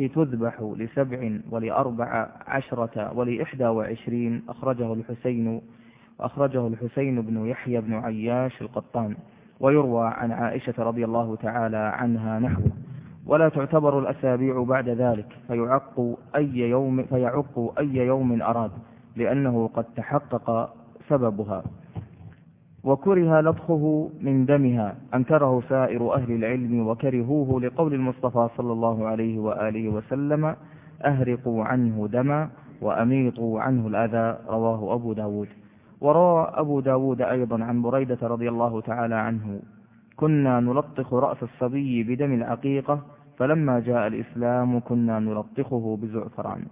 التي تذبح لسبع ولأربع عشرة ولإحدى وعشرين أخرجه الحسين أخرجه الحسين بن يحيى بن عياش القطان ويروى عن عائشة رضي الله تعالى عنها نحوه. ولا تعتبر الأسابيع بعد ذلك فيعق أي يوم, فيعق أي يوم أراد لأنه قد تحقق سببها. وكره لطخه من دمها. أنكره سائر أهل العلم وكرهوه لقول المصطفى صلى الله عليه وآله وسلم أهرقوا عنه دما وأميطوا عنه الأذى. رواه أبو داود. وروى أبو داود أيضا عن بريدة رضي الله تعالى عنه كنا نلطخ رأس الصبي بدم العقيقة فلما جاء الإسلام كنا نلطخه بزعفران.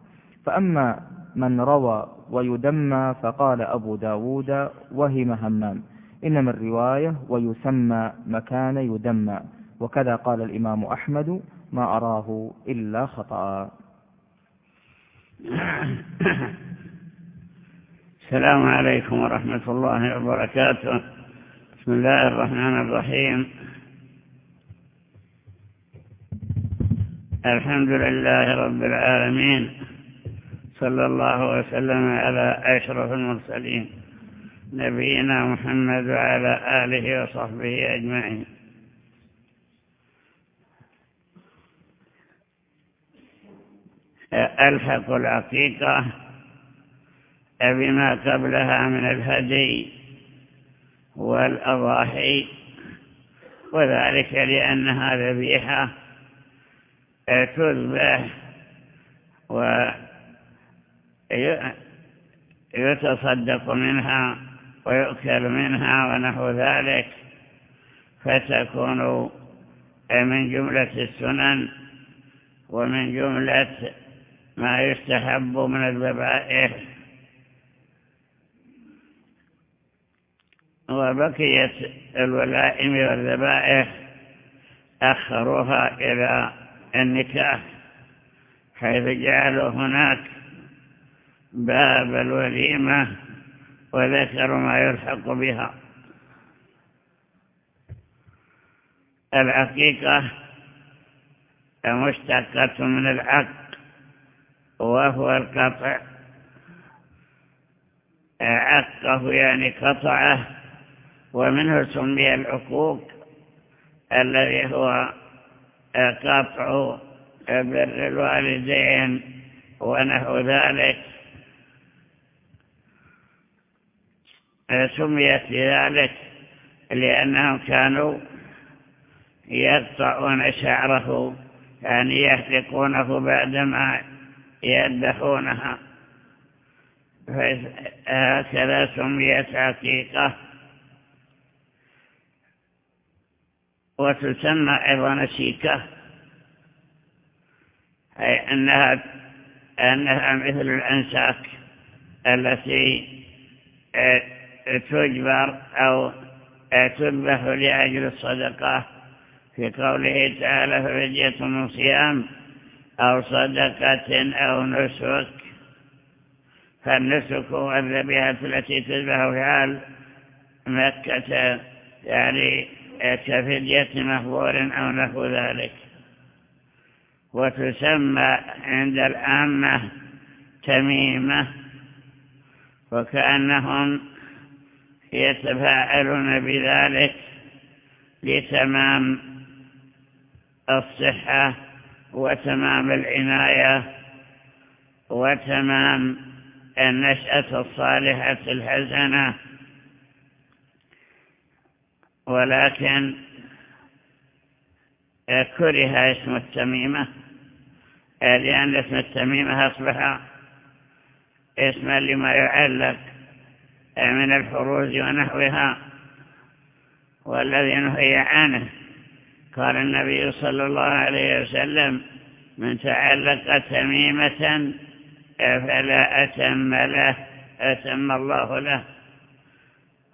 فأما من روى ويدمى فقال أبو داود وهم همام. إنما الرواية ويسمى مكان يدمى وكذا قال الإمام أحمد ما أراه إلا خطأ. السلام عليكم ورحمة الله وبركاته. بسم الله الرحمن الرحيم. الحمد لله رب العالمين صلى الله وسلم على أشرف المرسلين. نبينا محمد وعلى آله وصحبه أجمعين. ألحق العقيقة بما قبلها من الهدي والأضاحي وذلك لأنها ذبيحة تذبح ويتصدق منها ويؤكل منها ونحو ذلك فتكون من جملة السنن ومن جملة ما يستحب من الذبائح. وبقيت الولائم والذبائح أخروها إلى النكاح حيث جعلوا هناك باب الوليمة وذكروا ما يلحق بها. العقيقة مشتقة من العق وهو القطع. عقه يعني قطعه ومنه سمي العقوق الذي هو قطع بر الوالدين ونحو ذلك. سميت ذلك لأنهم كانوا يقطعون شعره يعني يحلقونه بعدما يذبحونها. هكذا سميت عقيقة وتسمى أيضا نسيكة أي أنها, أنها مثل الأنساك التي تجبر أو تذبح لأجل الصدقة. في قوله تعالى ففدية من صيام أو صدقة أو نسك. فالنسك والذبيحة التي تذبح في حال مكة يعني كفدية مخبور أو نحو ذلك. وتسمى عند العامة تميمة وكأنهم يتفاعلون بذلك لتمام الصحة وتمام العناية وتمام النشأة الصالحة الحسنة. ولكن كره اسم التميمة لأن اسم التميمة أصبح اسما لما يعلق من الحروز ونحوها والذي نهي عنه. قال النبي صلى الله عليه وسلم من تعلق تميمة فلا أتم له أتم الله له.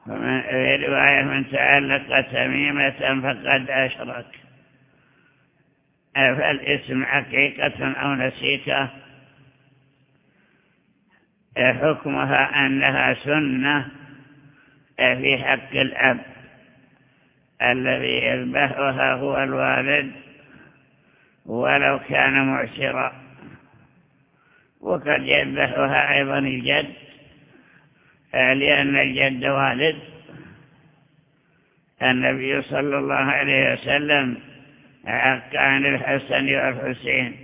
في رواية من تعلق تميمة فقد أشرك. فالاسم حقيقة أو نسيكة حكمها أنها سنة في حق الأب الذي يذبحها هو الوالد ولو كان معسرا. وقد يذبحها أيضا الجد لأن الجد والد. النبي صلى الله عليه وسلم عق عن الحسن والحسين.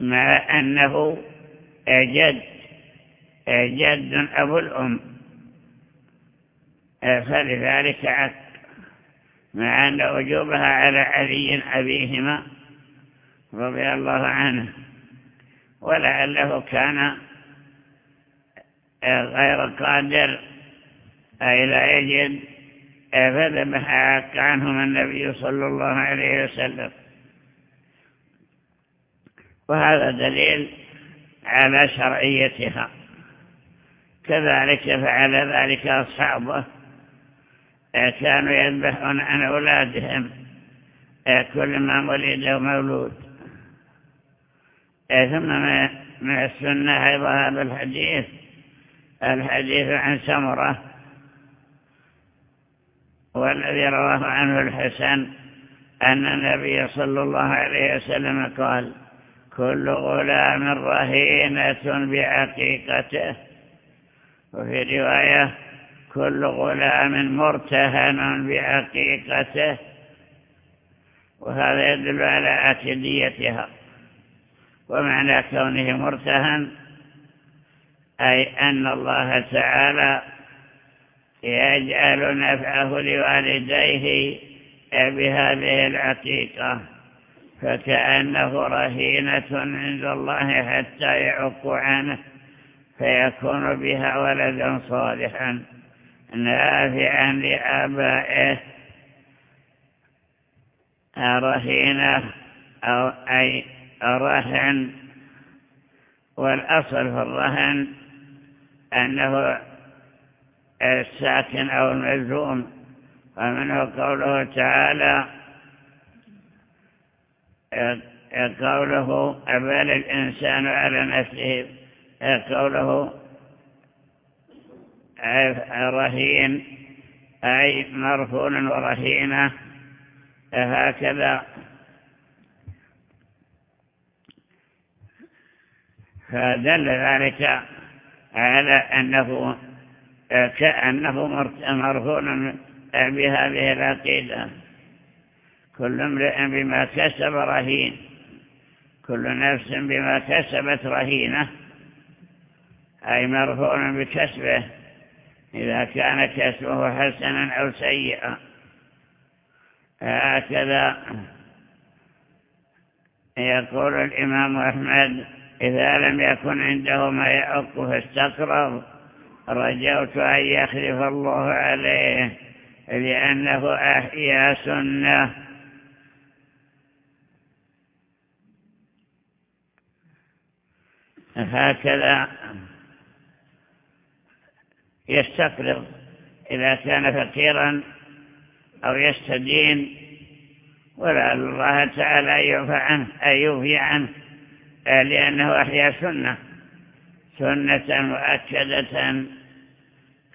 مع أنه جد جد أبو الأم. فلذلك عق مع أن وجوبها على علي أبيهما رضي الله عنه. ولعله كان غير قادر أي لا يجد فذبح عق عنهم النبي صلى الله عليه وسلم. وهذا دليل على شرعيتها. كذلك فعل ذلك أصحابه. كانوا يذبحون عن أولادهم. كل ما ولد مولود. ثم من السنة أيضا هذا الحديث. الحديث عن سمرة. والذي رواه عنه الحسن أن النبي صلى الله عليه وسلم قال كل غلام رهينة بعقيقته وفي رواية كل غلام مرتهن بعقيقته وهذا يدل على عتديتها ومعنى كونه مرتهن أي أن الله تعالى يجعل نفعه لوالديه بهذه العقيقة فكأنه رهينة عند الله حتى يعق عنه فيكون بها ولدا صالحا نافعا لآبائه. رهينة أو أي رهن والأصل في الرهن أنه الساكن أو الملزوم ومنه قوله تعالى قوله أبال الإنسان على نفسه قوله رهين أي مرفون ورهينة هكذا فدل ذلك على أنه كأنه مرفون بهذه العقيدة. كل امرئ بما كسب رهين كل نفس بما كسبت رهينة. أي مرفوع بكسبه إذا كان كسبه حسنا أو سيئا. هكذا يقول الإمام أحمد إذا لم يكن عنده ما يعق فاستقرض. رجوت أن يخلف الله عليه لأنه أحيا سنة. هكذا يستقرض إذا كان فقيرا أو يستدين ولعل الله تعالى أن يوفى عنه أن يوفي عنه لأنه أحيا سنة سنة مؤكدة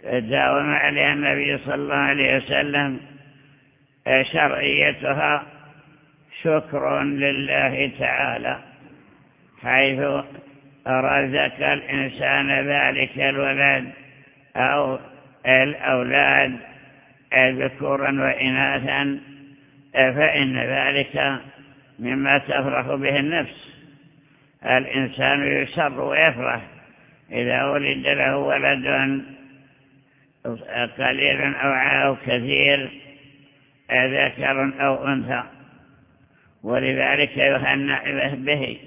داوم عليها النبي صلى الله عليه وسلم شرعيتها شكر لله تعالى حيث رزق الإنسان ذلك الولد أو الأولاد ذكورا وإناثا فإن ذلك مما تفرح به النفس. الإنسان يسر ويفرح إذا ولد له ولد قليل أو كثير ذكر أو أنثى. ولذلك يهنأ به.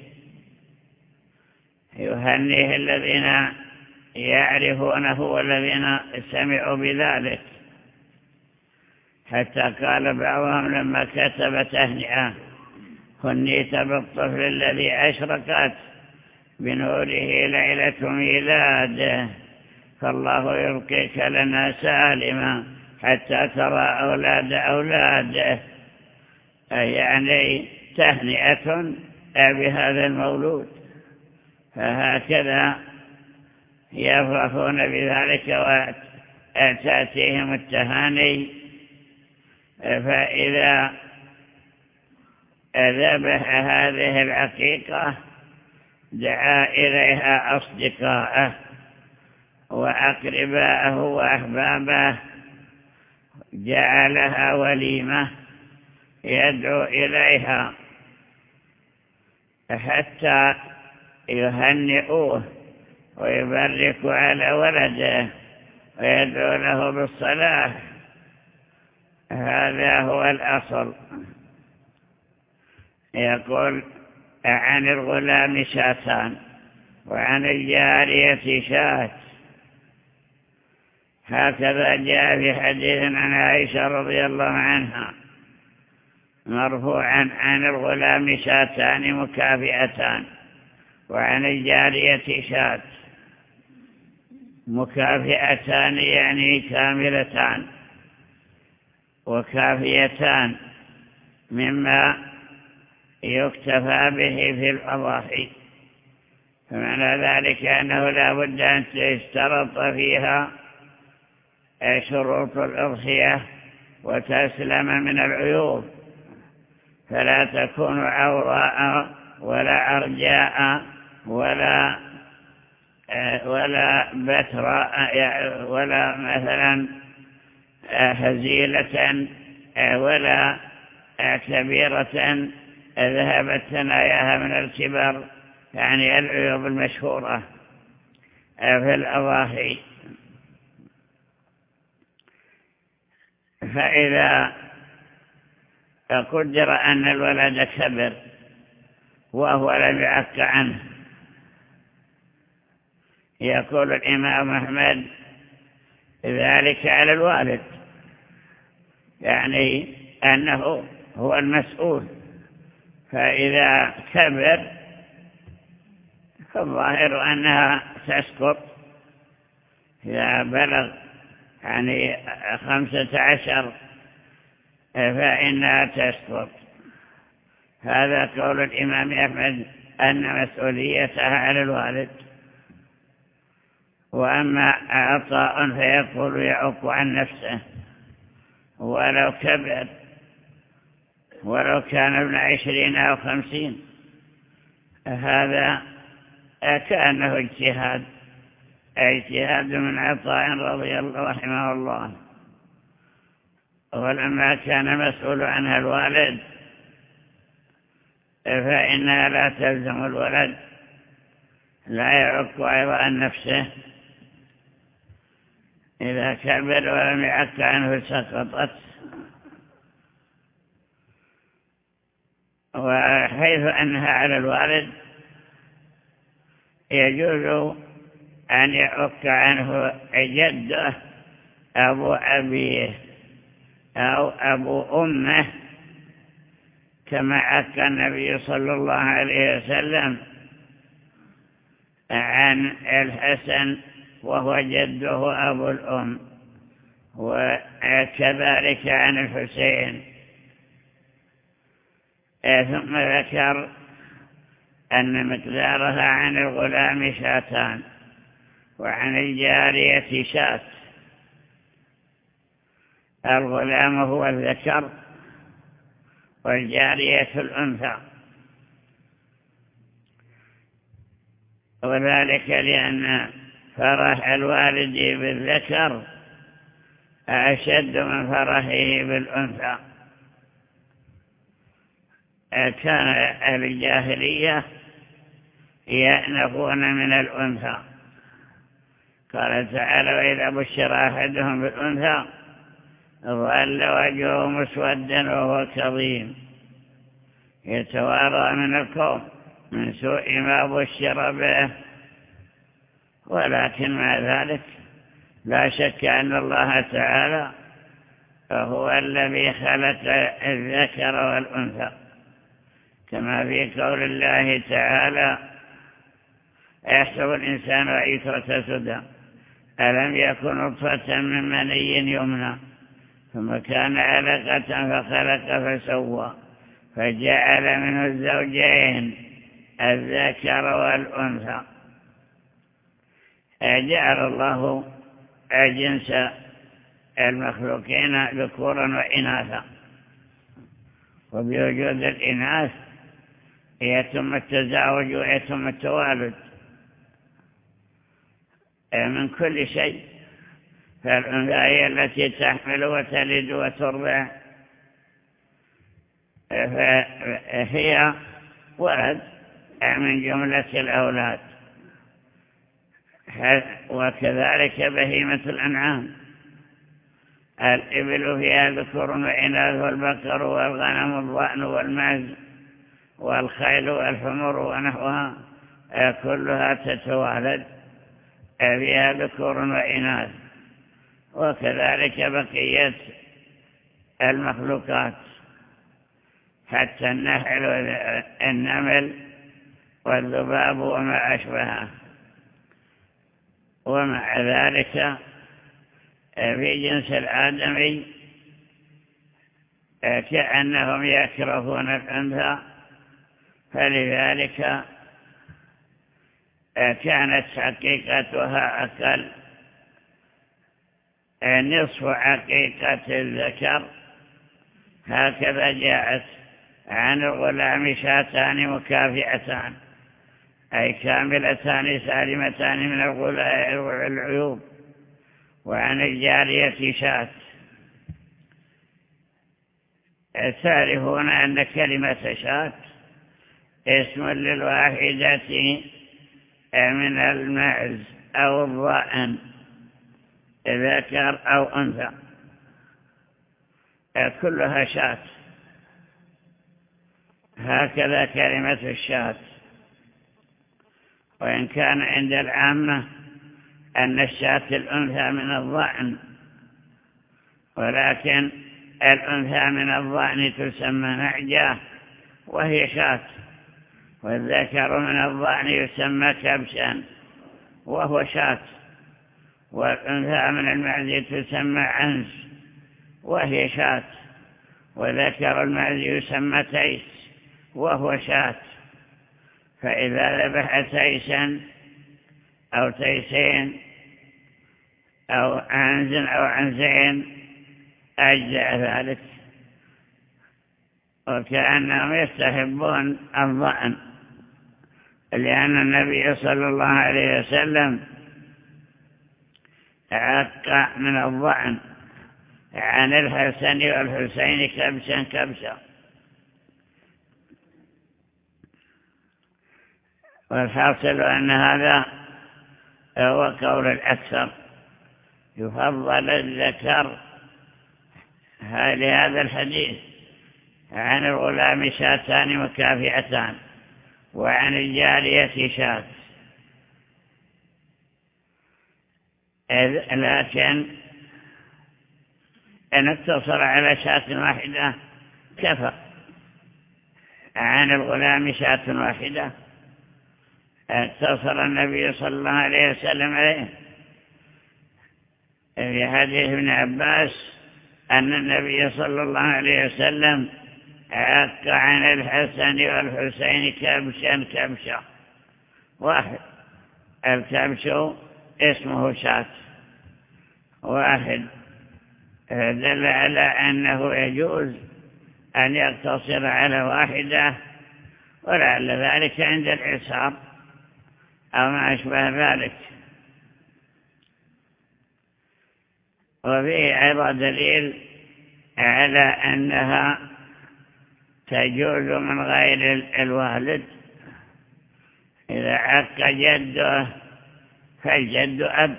يهنيه الذين يعرفونه والذين سمعوا بذلك. حتى قال بعضهم لما كتب تهنئة هنيت بالطفل الذي أشرقت بنوره ليلة ميلاده فالله يبقيك لنا سالما حتى ترى أولاد أولاده يعني تهنئة بهذا المولود. فهكذا يفرحون بذلك وتأتيهم التهاني. فإذا ذبح هذه العقيقة دعا إليها أصدقاءه وأقرباءه وأحبابه جعلها وليمة يدعو إليها حتى يهنئوه ويبرك على ولده ويدعو له بالصلاة. هذا هو الأصل. يقول عن الغلام شاتان وعن الجارية شات هكذا جاء في حديث عن عائشة رضي الله عنها مرفوعا عن الغلام شاتان مكافئتان. وعن الجارية شات مكافئتان يعني كاملتان. وكافيتان مما يكتفى به في الأضاحي. فمعنى ذلك أنه لا بد أن تشترط فيها شروط الأضحية وتسلم من العيوب. فلا تكون عوراء ولا أرجاء. ولا ولا بتراء ولا مثلا هزيلة ولا كبيرة ذهبت ثناياها من الكبر يعني العيوب المشهورة في الأضاحي. فإذا قدر أن الولد كبر وهو لم يعك عنه يقول الإمام أحمد ذلك على الوالد يعني أنه هو المسؤول فإذا كبر فالظاهر أنها تسقط. إذا بلغ يعني خمسة عشر فإنها تسقط. هذا قول الإمام أحمد أن مسؤوليتها على الوالد وأما عطاء فيقول يعق عن نفسه. ولو كبر ولو كان ابن عشرين أو خمسين هذا كأنه اجتهاد اجتهاد من عطاء رضي الله رحمه الله ولما كان مسؤول عنها الوالد فإنها لا تلزم الولد لا يعق عن نفسه. إذا كبر ولم يعق عنه سقطت. وحيث أنها على الوالد يجوز أن يعق عنه جده أبو أبيه أو أبو أمه كما عك النبي صلى الله عليه وسلم عن الحسن وهو جده أبو الأم وكذلك عن الحسين. ثم ذكر أن مقدارها عن الغلام شاتان وعن الجارية شات. الغلام هو الذكر والجارية الأنثى. وذلك لأن فرح الوالد بالذكر أشد من فرحه بالأنثى. كان أهل الجاهلية يأنفون من الأنثى. قال تعالى وإذا بشر أحدهم بالأنثى ظل وجهه مسودا وهو كظيم. يتوارى من القوم من سوء ما بشر به ولكن مع ذلك لا شك أن الله تعالى هو الذي خلق الذكر والأنثى. كما في قول الله تعالى يحسب الإنسان يترك سدى. ألم يكن نطفة من مني يمنى؟ ثم كان علقة فخلق فسوى. فجعل منه الزوجين الذكر والأنثى. جعل الله جنس المخلوقين ذكورا وإناثا. وبوجود الإناث يتم التزاوج ويتم التوالد. من كل شيء فالأنثى هي التي تحمل وتلد وترضع فهي ولد من جملة الأولاد. وكذلك بهيمة الأنعام. الإبل فيها ذكور وإناث والبقر والغنم والضأن والمعز والخيل والحمر ونحوها كلها تتوالد فيها ذكور وإناث. وكذلك بقية المخلوقات حتى النحل والنمل والذباب وما أشبهه. ومع ذلك في جنس الآدمي كأنهم يكرهون الأنثى فلذلك كانت حقيقتها أقل. نصف حقيقة الذكر هكذا جاءت عن الغلام شاتان مكافئتان. أي كاملتان سالمتان من العيوب وعن الجارية شات تعرفون أن كلمة شات اسم للواحدة من المعز أو الضأن ذكر أو أنثى. كلها شات هكذا كلمة الشات وإن كان عند العامة أن الشاة الأنثى من الضأن ولكن الأنثى من الضأن تسمى نعجة وهي شاة والذكر من الضأن يسمى كبشا وهو شاة والأنثى من المعز تسمى عنس وهي شاة وذكر المعز يسمى تيس وهو شاة. فإذا ذبح تيسا أو تيسين أو عنز أو عنزين أجزاء ذلك. وكأنهم يستحبون الضأن لأن النبي صلى الله عليه وسلم عق من الضأن عن الحسن والحسين كبشا كبشا. والحاصل أن هذا هو قول الأكثر. يفضل الذكر لهذا الحديث عن الغلام شاتان مكافئتان وعن الجارية شات. لكن أن اقتصر على شاة واحدة كفى. عن الغلام شاة واحدة اقتصر النبي صلى الله عليه وسلم عليه. في حديث ابن عباس أن النبي صلى الله عليه وسلم عق عن الحسن والحسين كبشا كبشا. واحد. الكبش اسمه شات واحد. دل على أنه يجوز أن يقتصر على واحدة ولعل ذلك عند العصار. أو ما أشبه ذلك. وفيه أيضا دليل على أنها تجوز من غير الوالد. إذا عق جده فالجد أب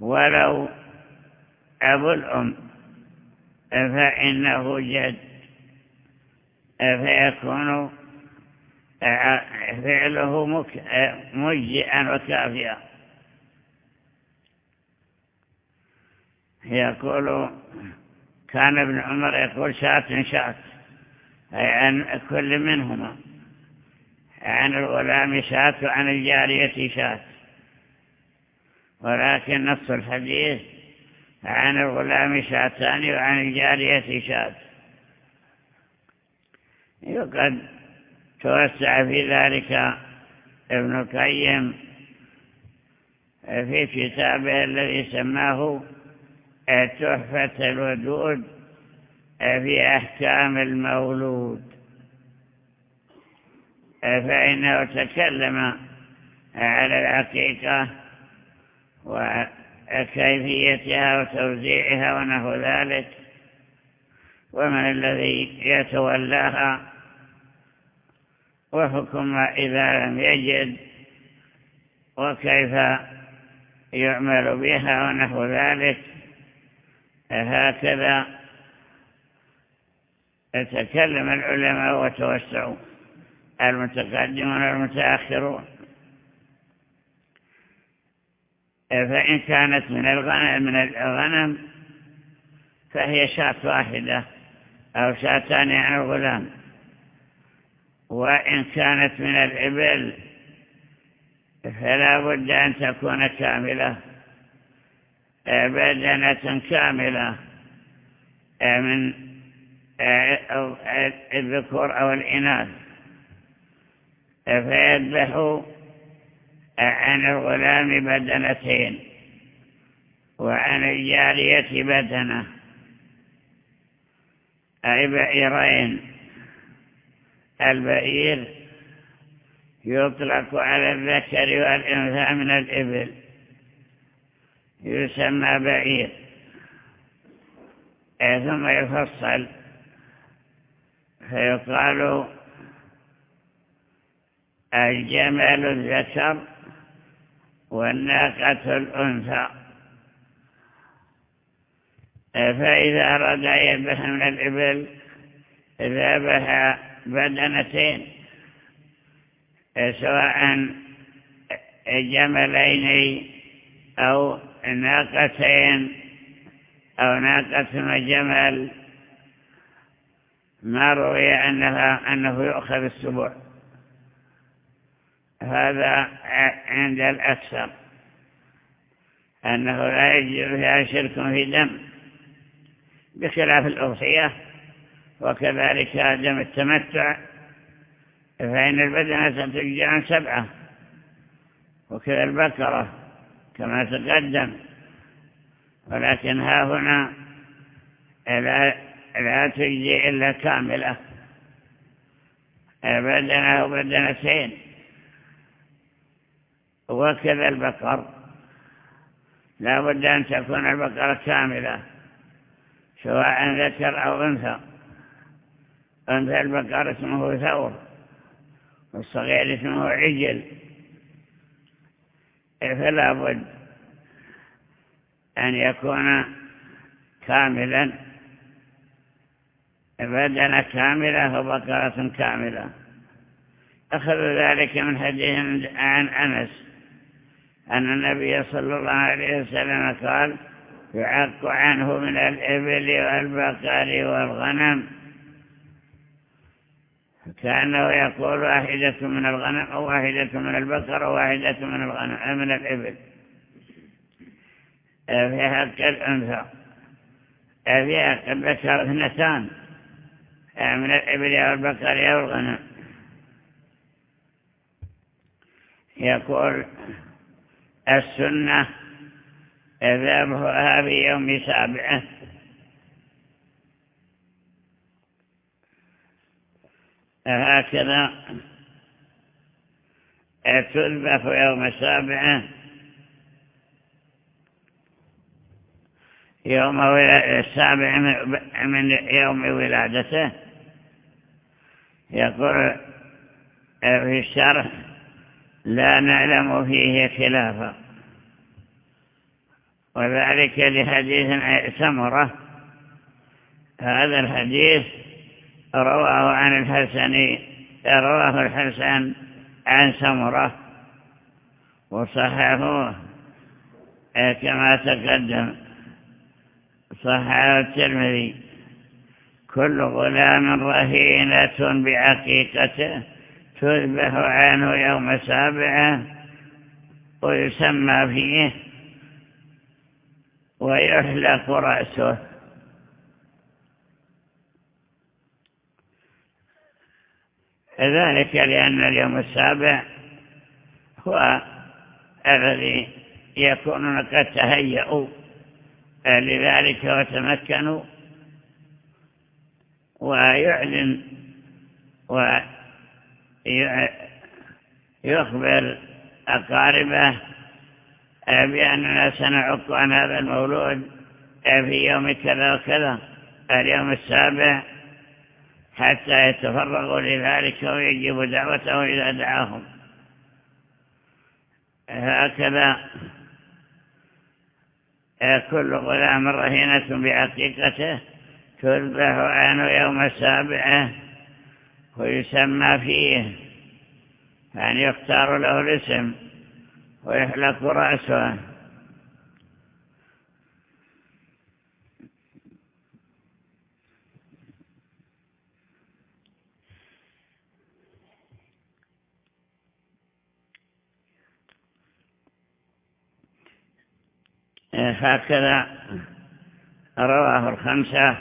ولو أبو الأم. فإنه جد فيكون فعله مجزئا وكافيا. يقول كان ابن عمر يقول شاة شاة أي عن كل منهما. عن الغلام شاة وعن الجارية شاة. ولكن نص الحديث عن الغلام شاتان وعن الجارية شاة. يقد توسع في ذلك ابن القيم في كتابه الذي سماه تحفة الودود في أحكام المولود. فإنه تكلم على العقيقة وكيفيتها وتوزيعها ونحو ذلك ومن الذي يتولاها وحكم إذا لم يجد وكيف يعمل بها ونحو ذلك هكذا يتكلم العلماء وتوسعوا المتقدمون والمتأخرون. فإن كانت من الغنم من الغنم فهي شاة واحدة أو شاتان عن الغلام. وإن كانت من الإبل فلا بد أن تكون كاملة. بدنة كاملة. من الذكور أو الإناث. فيذبح عن الغلام بدنتين وعن الجارية بدنة. أي بئرين. البئير يطلق على الذكر والإنثى من الإبل. يسمى بعير. ثم يفصل. فيقال الجمل الذكر والناقة الأنثى. فإذا أراد أن يذبح من الإبل ذبح بدنتين سواء جملين أو ناقتين أو ناقة وجمل ما روي أنها أنه يؤخذ السبوع هذا عند الأكثر أنه لا يجب فيها شرك في دم بخلاف الأضحية وكذلك دم التمتع فإن البدنة تجي عن سبعة وكذا البكرة كما تقدم. ولكن ها هنا لا, لا تجي إلا كاملة. بدنة وبدنتين وكذا البقر. لا بد أن تكون البقرة كاملة سواء ذكر أو أنثى. أنثى البقر اسمه ثور والصغير اسمه عجل. فلا بد أن يكون كاملا؟ بدنة كاملة وبقرة كاملة. أخذ ذلك من حديث عن أنس أن النبي صلى الله عليه وسلم قال يعق عنه من الإبل والبقر والغنم. كأنه يقول واحدة من الغنم أو واحدة من البقر أو واحدة من الغنم من الإبل. في حق الأنثى في حق البشر اثنتان من الإبل والبقر أو الغنم. يقول السنة ذبحها في يوم سابعة. هكذا. تذبح يوم سابعه يوم السابع من يوم ولادته. يقول في الشرح لا نعلم فيه خلافا. وذلك لحديث سمرة. هذا الحديث رواه عن الحسن رواه الحسن عن سمرة وصححوه كما تقدم صححه الترمذي كل غلام رهينة بعقيقته تذبح عنه يوم سابعة ويسمى فيه ويحلق رأسه. ذلك لأن اليوم السابع هو الذي يكونون قد تهيئوا لذلك وتمكنوا ويعلن ويخبر أقاربه بأننا سنعق عن هذا المولود في يوم كذا وكذا. اليوم السابع حتى يتفرغوا لذلك ويجيبوا دعوته إذا دعاهم. هكذا كل غلام رهينة بعقيقته تذبح عنه يوم السابعة ويسمى فيه يعني يختار له الاسم ويحلق رأسه. هكذا رواه الخمسة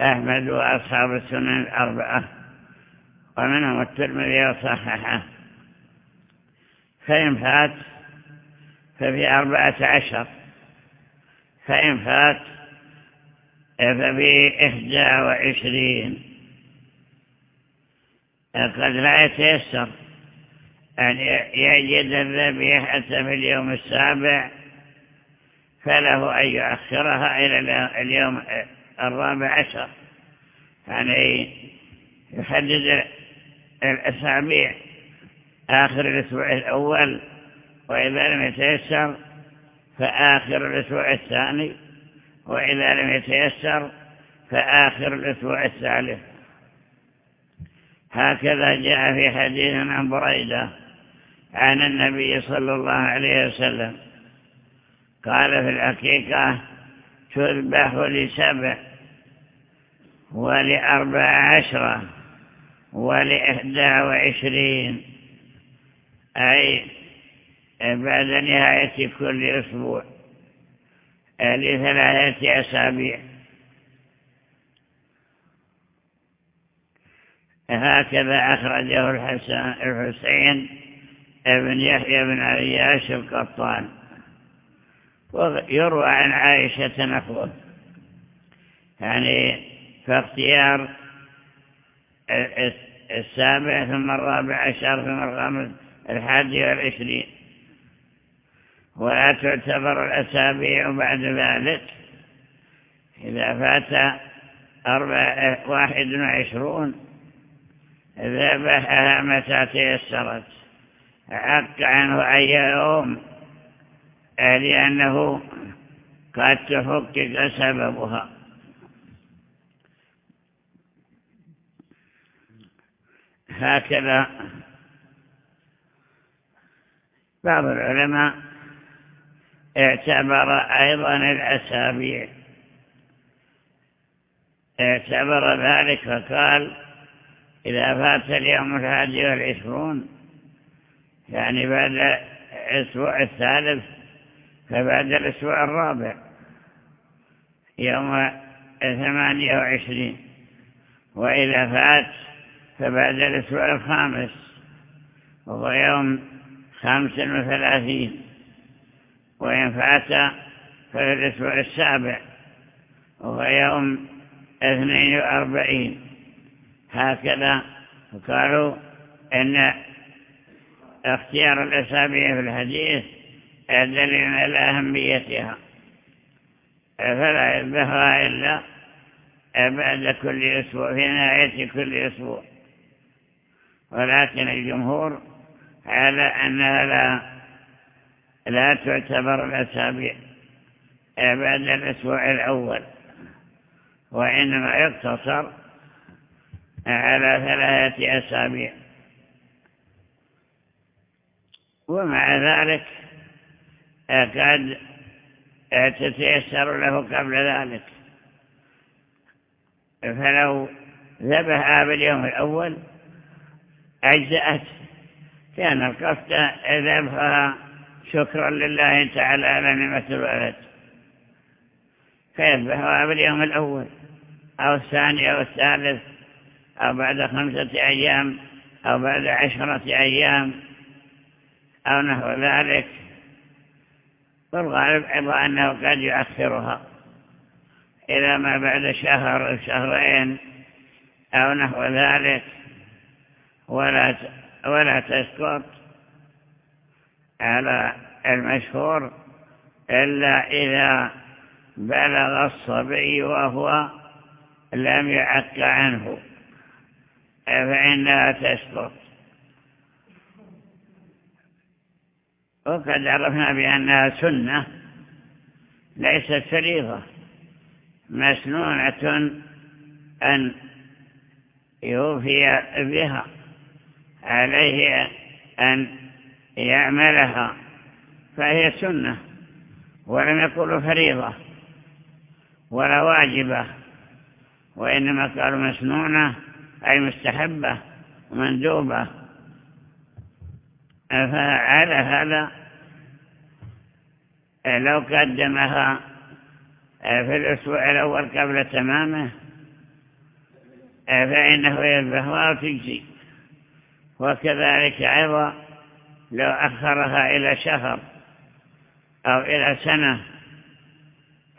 أحمد وأصحاب السنن الأربعة ومنهم الترمذي وصححه. فإن فات ففي أربعة عشر. فإن فات ففي إحدى وعشرين. قد لا يتيسر أن يجد الذبيحة في اليوم السابع فله أن يؤخرها إلى اليوم الرابع عشر. يعني يحدد الأسابيع آخر الأسبوع الأول وإذا لم يتيسر فآخر الأسبوع الثاني وإذا لم يتيسر فآخر الأسبوع الثالث. هكذا جاء في حديث عن بريدة عن النبي صلى الله عليه وسلم. قال في الحقيقة تذبح لسبع ولأربع عشرة ولإحدى وعشرين. أي بعد نهاية كل أسبوع. لثلاثة أسابيع. هكذا أخرجه الحسين ابن يحيى بن عياش القطان. ويروى عن عائشة نحوه يعني فاختيار السابع ثم الرابع عشر ثم الخامس الحادي والعشرين ولا تعتبر الأسابيع بعد ذلك. إذا فات أربع واحد وعشرون ذبحها متى تيسرت حق عنه أي يوم لأنه قد تفكك سببها. هكذا بعض العلماء اعتبر أيضا الأسابيع. اعتبر ذلك فقال إذا فات اليوم الحادي والعشرون يعني بعد الأسبوع الثالث فبعد الأسبوع الرابع يوم ثمانية وعشرين وإذا فات فبعد الأسبوع الخامس وهو يوم خمس وثلاثين وإن فات ففي الأسبوع السابع وهو يوم اثنين وأربعين هكذا قالوا أن اختيار الأسابيع في الحديث دليل على أهميتها. فلا يذبحها إلا بعد كل أسبوع في نهاية كل أسبوع. ولكن الجمهور على أنها لا, لا تعتبر الأسابيع بعد الأسبوع الأول وإنما يقتصر على ثلاثة أسابيع. ومع ذلك قد تتيسر له قبل ذلك؟ فلو ذبح باليوم الأول أجزأت كان القصد ذبحها شكرا لله تعالى على نعمة الولد. فيذبحها باليوم الأول أو الثاني أو الثالث أو بعد خمسة أيام أو بعد عشرة أيام أو نحو ذلك. والغالب أيضا أنه قد يؤخرها إلى ما بعد شهر أو شهرين أو نحو ذلك ولا ولا تسقط على المشهور إلا إذا بلغ الصبي وهو لم يعق عنه فإنها تسقط. وقد عرفنا بأنها سنة ليست فريضة. مسنونة أن يوفي بها عليه أن يعملها فهي سنة ولم يقولوا فريضة ولا واجبة وإنما قالوا مسنونة أي مستحبة ومندوبة. فعلى هذا؟ لو قدمها في الأسبوع الأول قبل تمامه فإنه يذبحها وتجزي. وكذلك أيضا لو أخرها إلى شهر أو إلى سنة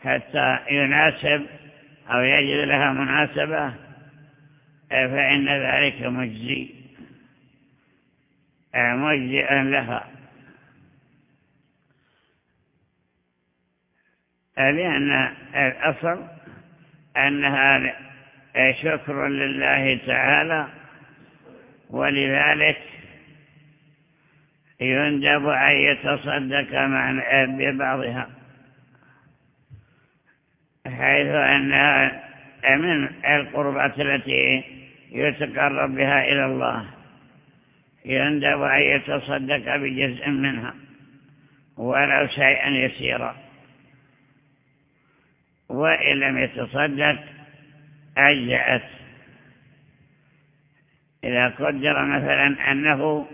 حتى يناسب أو يجد لها مناسبة فإن ذلك مجزي. مجزئا لها. لأن الأصل أنها شكر لله تعالى ولذلك يندب أن يتصدق ببعضها. حيث أنها من القربات التي يتقرب بها إلى الله. يندب أن يتصدق بجزء منها ولو شيئا يسيرا وإن لم يتصدق أجزأت. إذا قدر مثلا أنه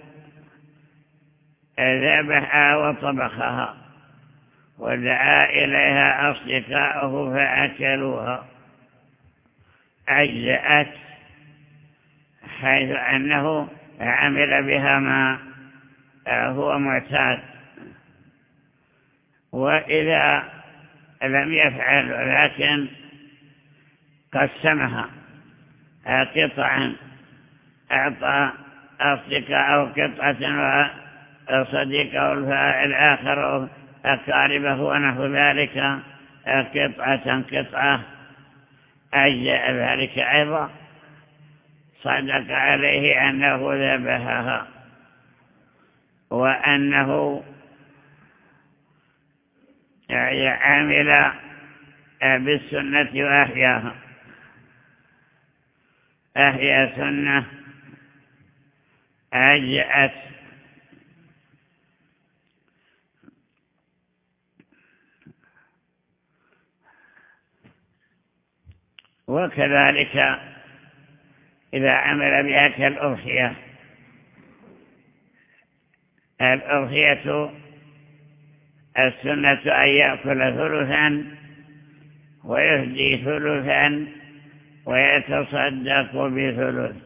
ذبح وطبخها ودعا إليها أصدقاؤه فأكلوها. أجزأت حيث أنه عمل بها ما هو معتاد. وإذا لم يفعل ولكن قسمها قطعا أعطى أصدقاء قطعة وصديقه الآخر أقاربه ونحو ذلك قطعة قطعة أجزاء ذلك أيضا. صدق عليه أنه ذبحها وأنه عمل بالسنة وأحياها. أحيا سنة أجأت. وكذلك إذا عمل بها كالأضحية الأضحية السنة أن يأكل ثلثا ويهدي ثلثا ويتصدق بثلث.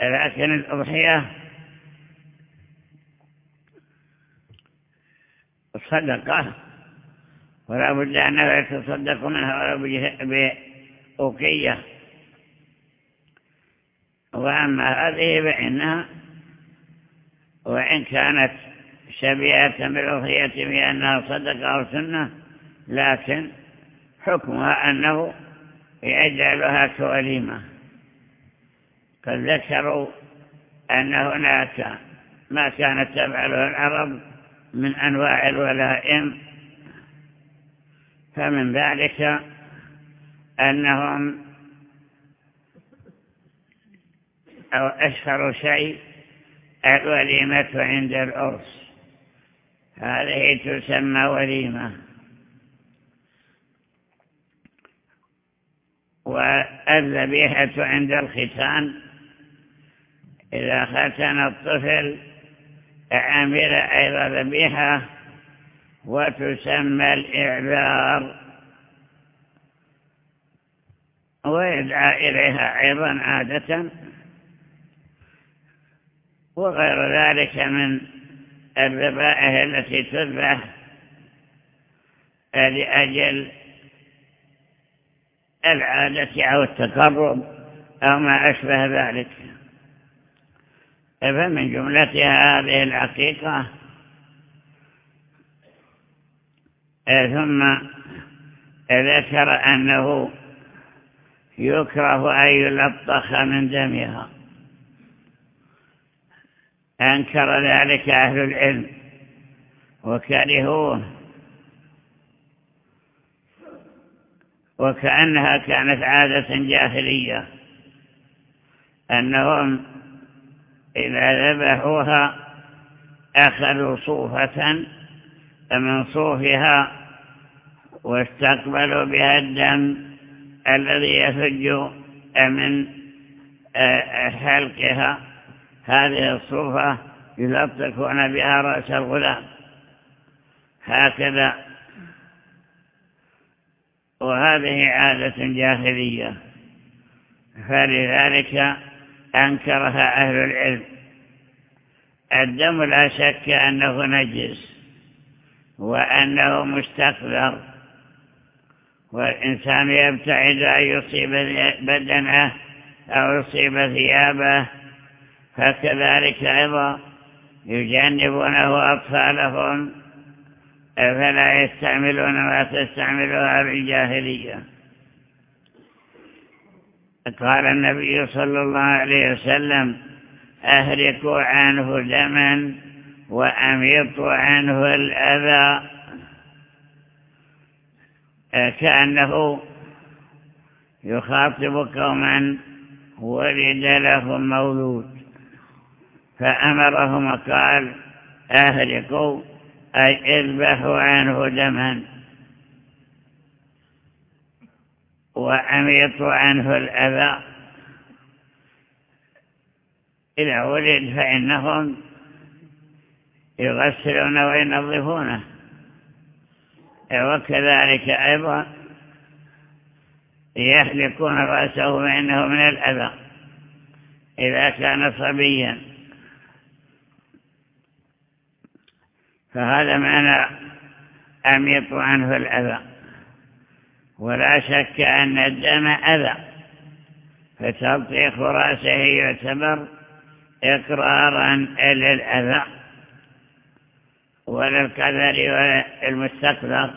لكن الأضحية صدقة ولا بد أنه يتصدق منها ولو بأوكية. وأما هذه فإنها وإن كانت شبيهة بالأضحية بأنها صدقة أو سنة لكن حكمها أنه يجعلها كوليمة. قد ذكروا أن هناك ما كانت تفعله العرب من أنواع الولائم فمن ذلك أنهم أو أشهر شيء الوليمة عند العرس. هذه تسمى وليمة. والذبيحة عند الختان. إذا ختن الطفل عمل أيضا ذبيحة وتسمى الإعذار. ويدعى إليها أيضا عادة. وغير ذلك من الذبائح التي تذبح لأجل العادة أو التقرب أو ما أشبه ذلك. فمن جملتها هذه العقيقة ثم ذكر أنه يكره أن يلطخ من دمها. أنكر ذلك أهل العلم وكرهوه. وكأنها كانت عادة جاهلية. أنهم إذا ذبحوها أخذوا صوفة من صوفها واستقبلوا بها الدم الذي يفج من حلقها هذه الصوفة يلطفون بها رأس الغلام. هكذا. وهذه عادة جاهلية. فلذلك أنكرها أهل العلم. الدم لا شك أنه نجس وأنه مستقذر والإنسان يبتعد أن يصيب بدنه أو يصيب ثيابه فكذلك أيضا يجنبونه أطفالهم فلا يستعملون ما تستعملها الجاهلية. قال النبي صلى الله عليه وسلم أهركوا عنه دما وأميطوا عنه الأذى. كأنه يخاطب قوما ولد لهم مولود. فأمرهم قال أهرقوا أي إذبحوا عنه دما. وأميطوا عنه الأذى. إذا ولد فإنهم يغسلون وينظفونه. وكذلك أيضا يحلقون رأسه فإنه من الأذى. إذا كان صبيا. فهذا معنى أميط عنه الأذى. ولا شك أن الدم أذى. فتلطيخ رأسه يعتبر إقرارا للأذى وللقدر والمستقبل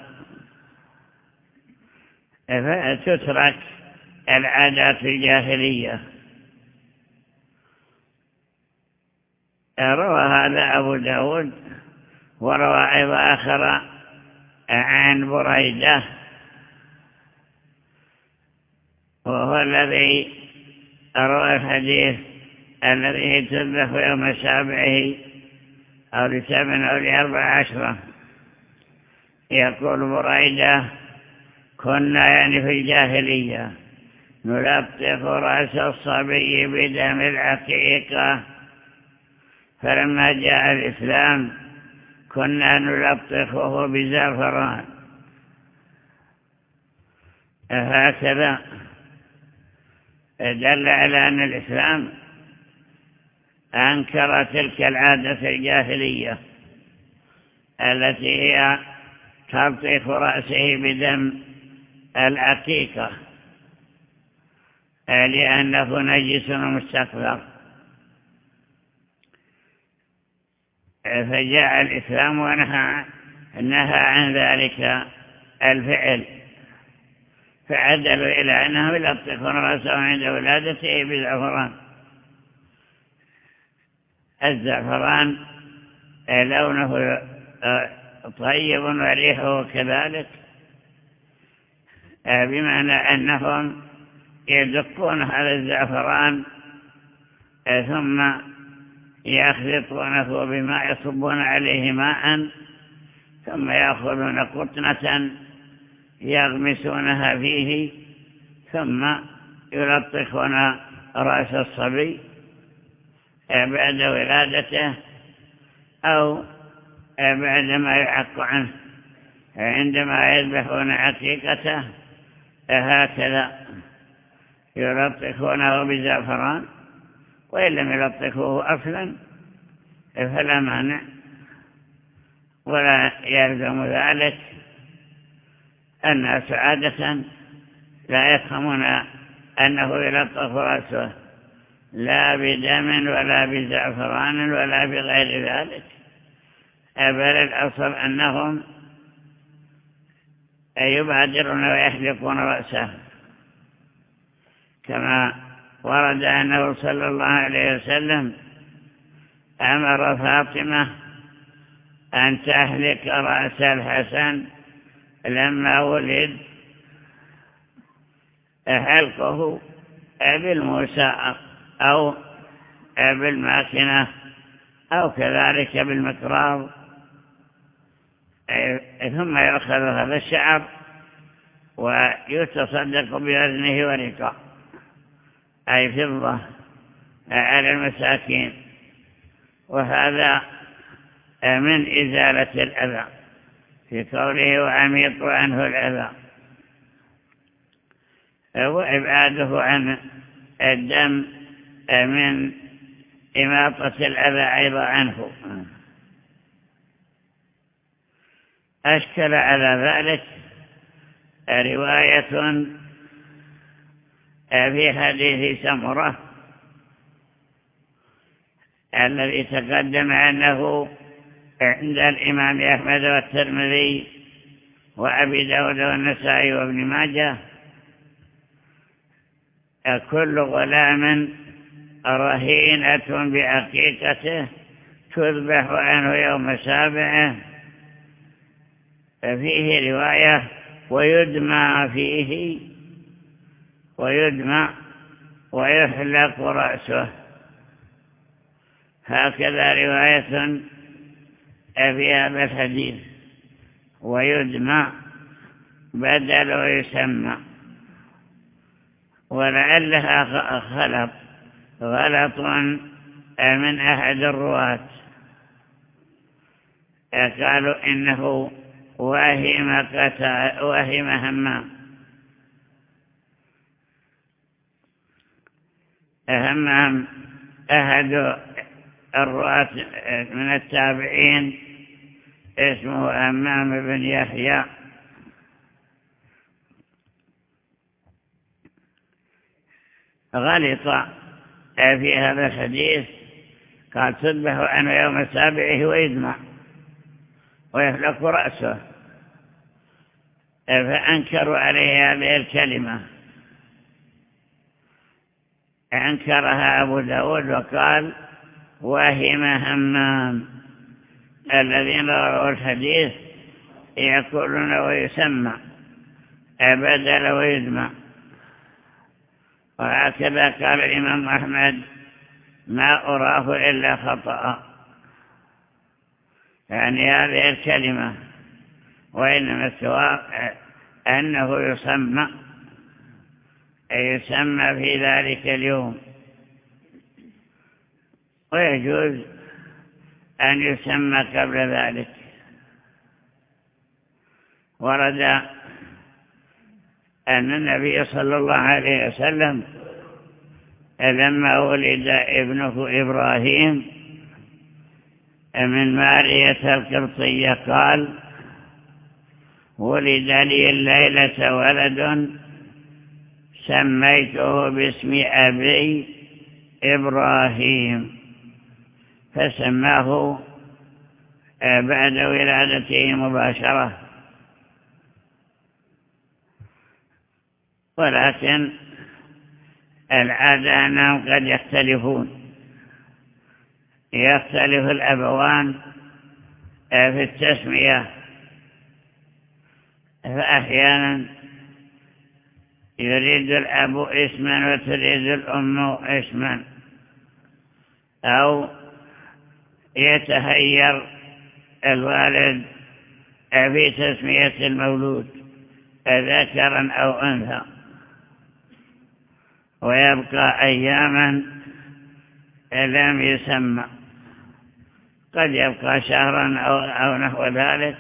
فتترك العادات الجاهلية. روى هذا أبو داود وروى أيضا آخر عن بريدة وهو الذي روى الحديث الذي تذبح يوم سابعه أو لسبع أو لأربع عشرة. يقول بريدة كنا يعني في الجاهلية نلطف رأس الصبي بدم العقيقة فلما جاء الإسلام كنا نلطفه بزعفران هكذا. دل على أن الإسلام أنكر تلك العادة الجاهلية التي هي تلطيخ رأسه بدم العقيقة لأنه نجس مستقبل فجاء الإسلام ونهى نهى عن ذلك الفعل. فعدلوا إلى أنه يلطفون رأسه عند ولادته بالزعفران الزعفران لونه طيب وريحه كذلك. بمعنى أنهم يدقون هذا الزعفران ثم يخلطونه بماء يصبون عليه ماء ثم يأخذون قطنة يغمسونها فيه ثم يلطخون رأس الصبي بعد ولادته أو بعدما يعق عنه. عندما يذبحون عقيقته هكذا يلطخونه بزعفران وإن لم يلطخوه أصلا فلا مانع ولا يلزم ذلك. الناس عادة لا يفهمون أنه يلطف رأسه لا بدم ولا بزعفران ولا بغير ذلك. بل الأصل أنهم يبادرون ويحلقون رأسه كما ورد أنه صلى الله عليه وسلم أمر فاطمة أن تهلك رأس الحسن لما ولد حلقه بالموسى أو بالماكنة أو كذلك بالمكرار ثم يأخذ هذا الشعر ويتصدق بوزنه ورقة أي فضة على المساكين. وهذا من إزالة الأذى. في قوله وعميط عنه الأذى. وإبعاده عن الدم من إماطة الأذى أيضا عنه. أشكل على ذلك رواية في حديث سمرة الذي تقدم أنه عند الإمام أحمد والترمذي وأبي داود والنسائي وابن ماجه كل غلام رهينة بعقيقته تذبح عنه يوم سابعه. فيه رواية ويدمى فيه ويدمى ويحلق رأسه. هكذا رواية في هذا الحديث ويدمى بدل ويسمى ولعلها خلط غلط من أحد الرواة. قالوا إنه وهم قتال وهم همام همام أحد الرواة من التابعين اسمه همام بن يحيى. غلط. في هذا الحديث قال تذبح عنه يوم سابعه ويدمع ويفلق رأسه. فأنكروا عليه هذه الكلمة. أنكرها أبو داود وقال وهم همام. الذين رووا الحديث يقولون ويسمى أبدل ويدمع وهكذا قال الإمام أحمد ما أراه إلا خطأ. يعني هذه الكلمة وإنما السواء أنه يسمى يسمى في ذلك اليوم. ويجوز أن يسمى قبل ذلك. ورد أن النبي صلى الله عليه وسلم لما ولد ابنه إبراهيم من مارية القرطية قال ولد لي الليلة ولد سميته باسم أبي إبراهيم. فسماه بعد ولادته مباشرة. ولكن العادة أنهم قد يختلفون. يختلف الأبوان في التسمية فأحيانا يريد الأب اسما وتريد الأم اسما أو يتهير الوالد في تسمية المولود ذكرا أو أنثى. ويبقى أياما لم يسمى. قد يبقى شهرا أو, نحو ذلك.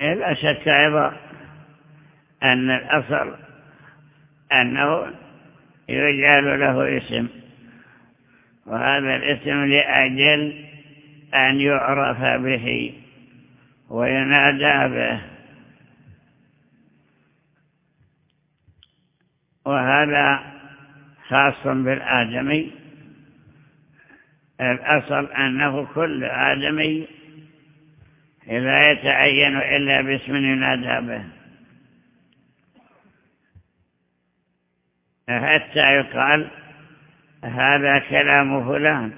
لا شك أيضا أن الأصل أنه يجعل له اسم. وهذا الاسم لأجل أن يعرف به وينادى به. وهذا خاص بالآدمي. الأصل أنه كل آدمي لا يتعين إلا باسم ينادى به. حتى يقال هذا كلام فلان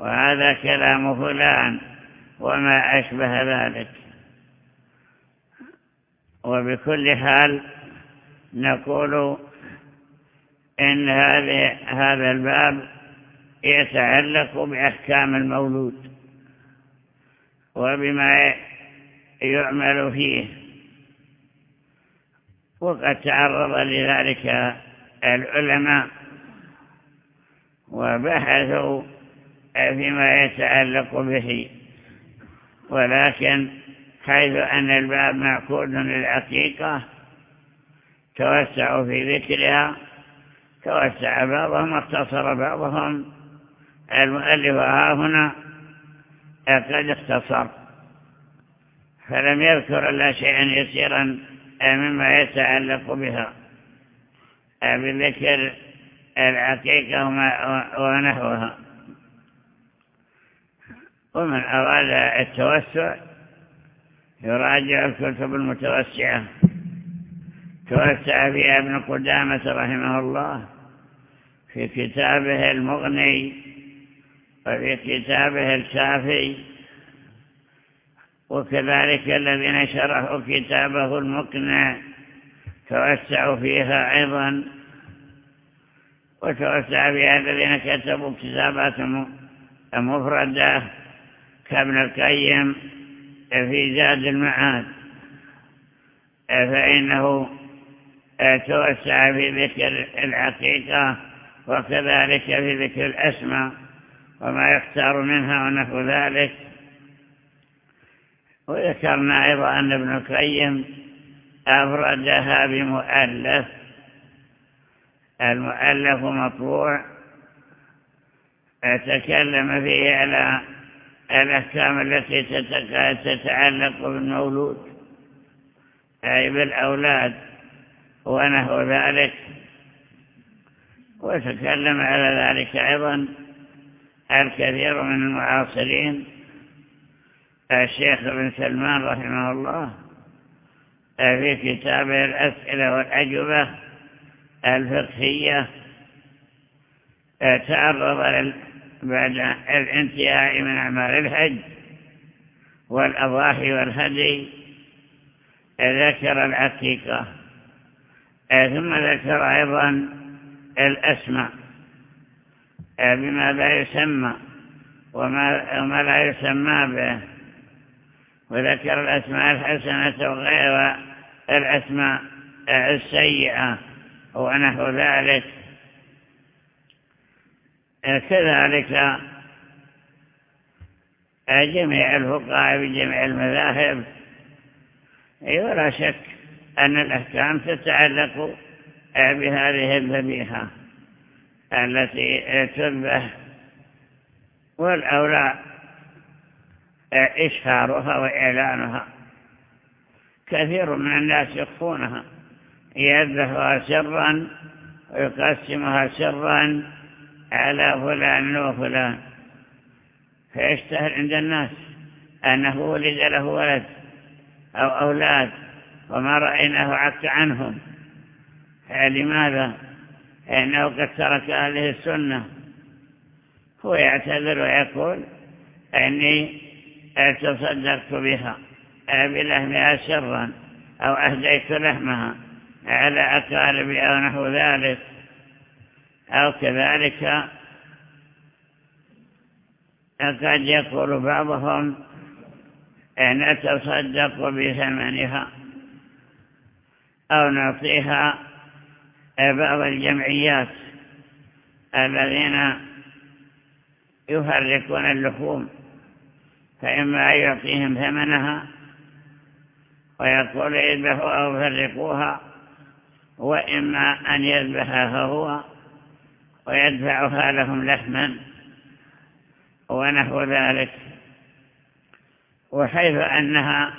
وهذا كلام فلان وما أشبه ذلك. وبكل حال نقول إن هذا الباب يتعلق بأحكام المولود وبما يعمل فيه. وقد تعرض لذلك العلماء وبحثوا فيما يتعلق به. ولكن حيث أن الباب معقود للعقيقة توسعوا في ذكرها توسع بعضهم واختصر بعضهم. المؤلف ها هنا قد اختصر. فلم يذكر إلا شيئا يسيرا مما يتعلق بها. بذكر العقيقة ونحوها. ومن أراد التوسع يراجع الكتب المتوسعة. توسع فيها ابن قدامة رحمه الله في كتابه المغني وفي كتابه الكافي. وكذلك الذين شرحوا كتابه المقنع. توسعوا فيها أيضا وتوسع فيها الذين كتبوا كتابات مفردة كابن القيم في زاد المعاد. فإنه توسع في ذكر العقيقة وكذلك في ذكر الأسماء وما يختار منها ونحو ذلك. وذكرنا أيضا أن ابن القيم أفردها بمؤلف المؤلف مطبوع تكلم فيه على الأحكام التي تتعلق بالمولود أي بالأولاد ونحو ذلك. وتكلم على ذلك أيضا الكثير من المعاصرين. الشيخ بن سلمان رحمه الله في كتابه الأسئلة والأجوبة الفقهية تعرض بعد الانتهاء من أعمال الحج والأضاحي والهدي ذكر العقيقة ثم ذكر أيضا الأسماء بما لا يسمى وما, وما لا يسمى به وذكر الأسماء الحسنة وغير الأسماء السيئة. ونحو ذلك. كذلك جميع الفقهاء بجميع المذاهب ولا شك أن الأحكام تتعلق بهذه الذبيحة التي تذبح والأولى إشهارها وإعلانها. كثير من الناس يخفونها. يذبحها سرا ويقسمها سرا على فلان وفلان فيشتهر عند الناس أنه ولد له ولد أو أولاد وما رأيناه عك عنهم. لماذا؟ لأنه قد ترك هذه السنة. هو يعتذر ويقول أني تصدقت بها. بلحمها سرا أو أهديت لحمها. على أقاربي أو نحو ذلك أو كذلك قد يقول بعضهم أن تصدق بثمنها أو نعطيها بعض الجمعيات الذين يفرقون اللحوم فإما يعطيهم ثمنها ويقول اذبحوا أو فرقوها وإما أن يذبحها هو ويدفعها لهم لحما ونحو ذلك. وحيث أنها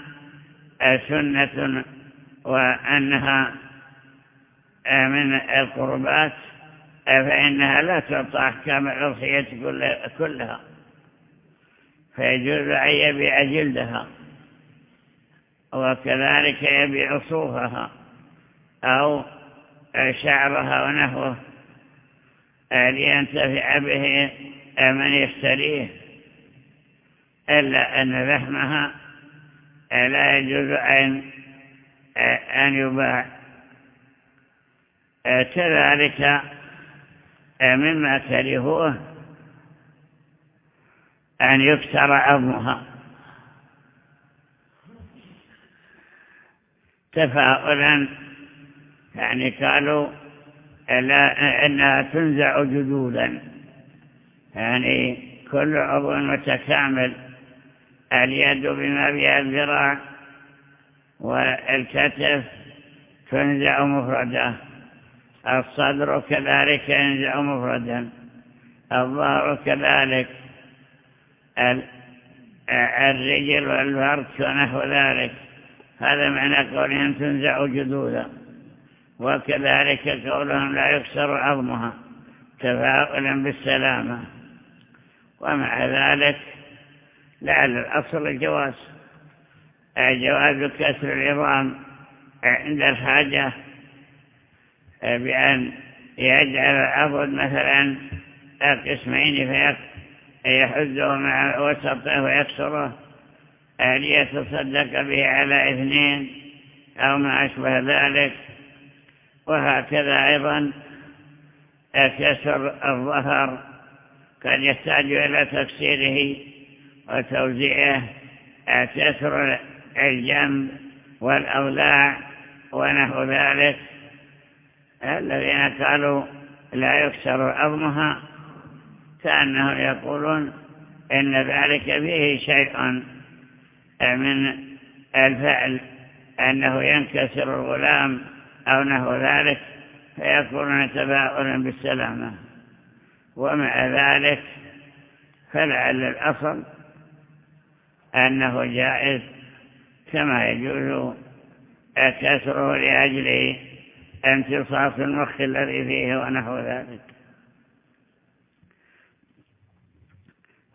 سنة وأنها من القربات فإنها لا تعطى أحكام الأضحية كلها. فيجوز أن يبيع جلدها وكذلك يبيع صوفها. أو شعرها ونحوه لينتفع به من يشتريه. إلا أن لحمها لا يجوز أن أن يباع. كذلك مما كرهوه أن يكسر عظمها. تفاؤلا يعني قالوا لا إنها تنزع جدودا يعني كل عضو متكامل اليد بما بها الذراع والكتف تنزع مفردا الصدر كذلك ينزع مفردا الظهر كذلك الرجل والفرد ونحو ذلك. هذا معنى قولهم تنزع جدودا وكذلك قولهم لا يكسر عظمها تفاؤلا بالسلامة. ومع ذلك لعل الأصل الجواز جواز كسر العظام عند الحاجة بأن يجعل العضد مثلا قسمين فيحزه مع وسطه ويكسره. ليتصدق به على اثنين أو ما أشبه ذلك. وهكذا أيضا كسر الظهر قد يحتاج إلى تكسيره وتوزيعه. كسر الجنب والأضلاع ونحو ذلك. الذين قالوا لا يكسر عظمها كأنهم يقولون إن ذلك فيه شيء من الفعل أنه ينكسر الغلام أو نحو ذلك فيكون تفاؤلا بالسلامة. ومع ذلك فلعل الأصل أنه جائز كما يجوز كسره لأجل امتصاص المخ الذي فيه ونحو ذلك.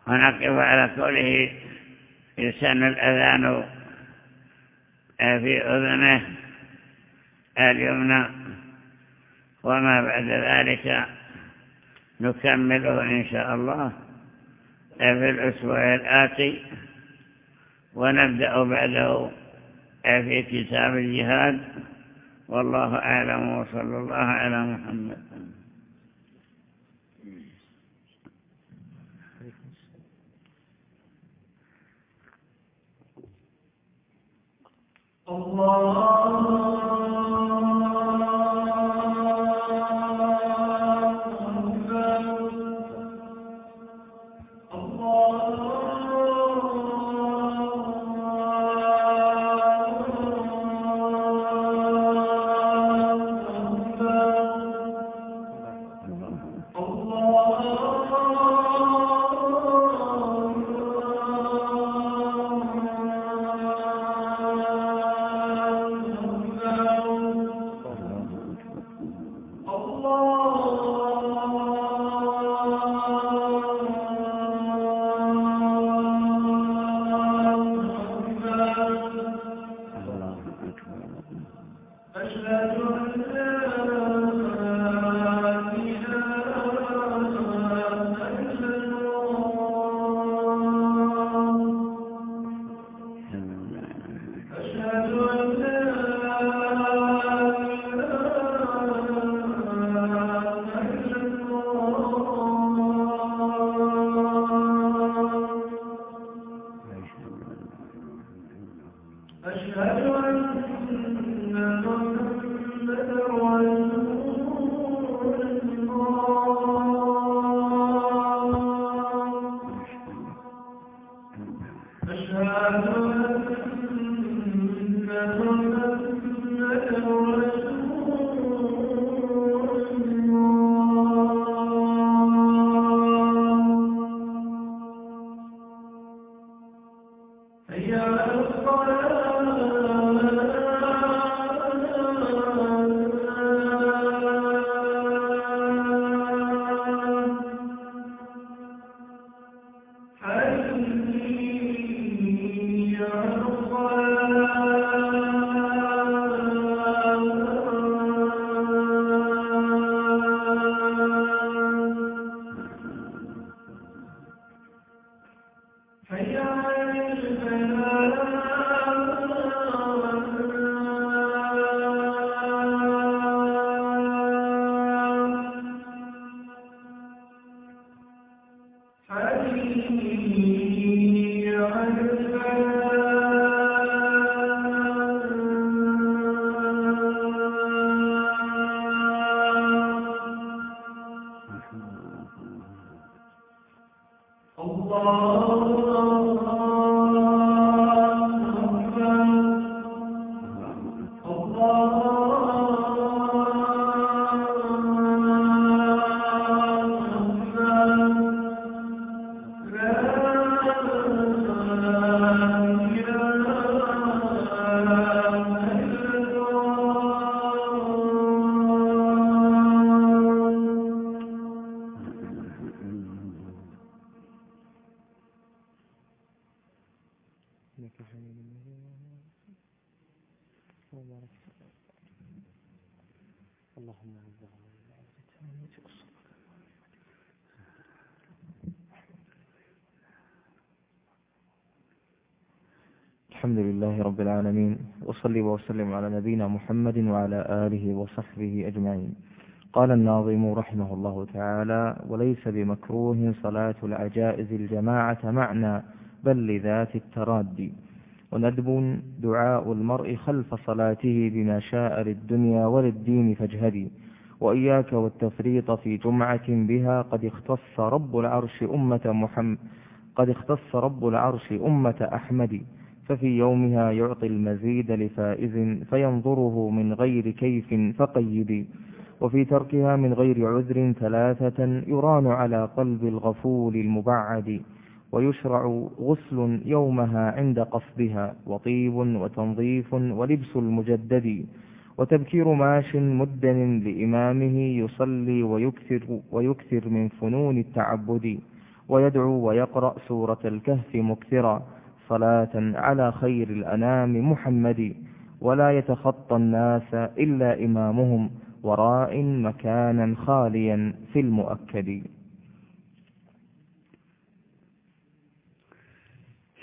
ونقف على قوله يسن الأذان في أذنه اليمنى وما بعد ذلك نكمله إن شاء الله في الأسبوع الآتي ونبدأ بعده في كتاب الجهاد والله أعلم وصلى الله على محمد. وصلي وسلم على نبينا محمد وعلى آله وصحبه أجمعين. قال الناظم رحمه الله تعالى وليس بمكروه صلاة العجائز الجماعة معنى بل لذات الترادي. وندب دعاء المرء خلف صلاته بما شاء للدنيا وللدين فاجهدي. وإياك والتفريط في جمعة بها قد اختص رب العرش أمة محمد قد اختص رب العرش أمة أحمد ففي يومها يعطي المزيد لفائز فينظره من غير كيف فقيد وفي تركها من غير عذر ثلاثة يران على قلب الغفول المبعد ويشرع غسل يومها عند قصدها وطيب وتنظيف ولبس المجدد وتبكير ماش مدن لإمامه يصلي ويكثر, ويكثر من فنون التعبد ويدعو ويقرأ سورة الكهف مكثرا. صلاة على خير الأنام محمد ولا يتخطى الناس إلا إمامهم وراء مكانا خاليا في المؤكد.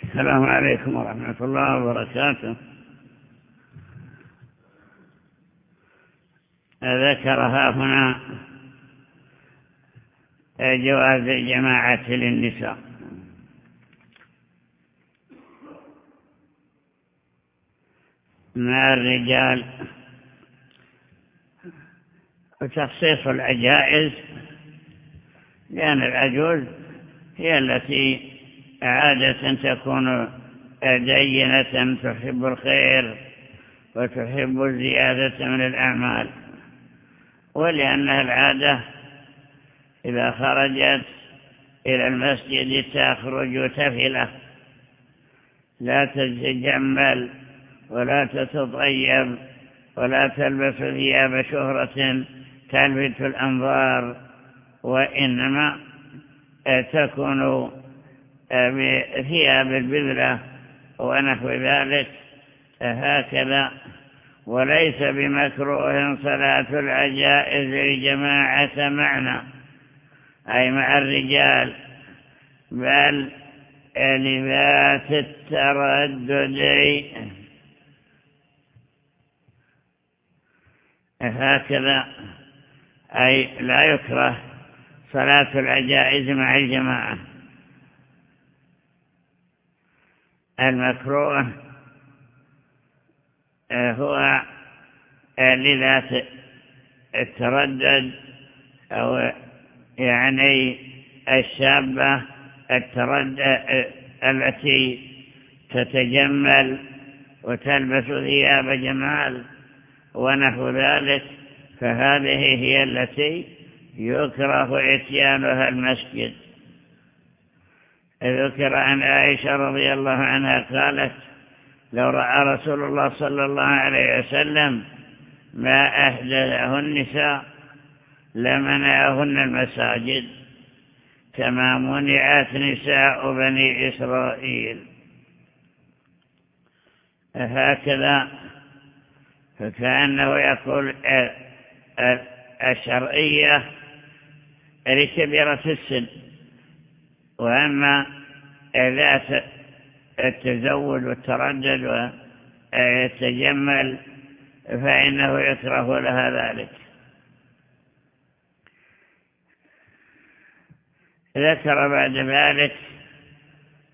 السلام عليكم ورحمة الله وبركاته. ذكرها هنا جواز الجماعة للنساء مع الرجال وتخصيص العجائز لأن العجوز هي التي عادة تكون دينة تحب الخير وتحب الزيادة من الأعمال. ولأنها العادة إذا خرجت إلى المسجد تخرج تفلة لا تتجمل ولا تتطيب ولا تلبس ثياب شهرة تلفت الأنظار وإنما تكون ثياب البذلة ونحو ذلك. هكذا وليس بمكروه صلاة العجائز لجماعة معنى أي مع الرجال بل لذات التردد. هكذا. أي لا يكره صلاة العجائز مع الجماعة. المكروه هو لذات التردد أو يعني الشابة التردد التي تتجمل وتلبس ثياب جمال. ونحو ذلك فهذه هي التي يكره إتيانها المسجد. ذكر عن عائشة رضي الله عنها قالت لو رأى رسول الله صلى الله عليه وسلم ما أحدثه النساء لمنعهن المساجد كما منعت نساء بني إسرائيل. هكذا فكأنه يقول الشرعية لكبيرة السن. وأما ذات التزود والتردد ويتجمل فإنه يكره لها ذلك. ذكر بعد ذلك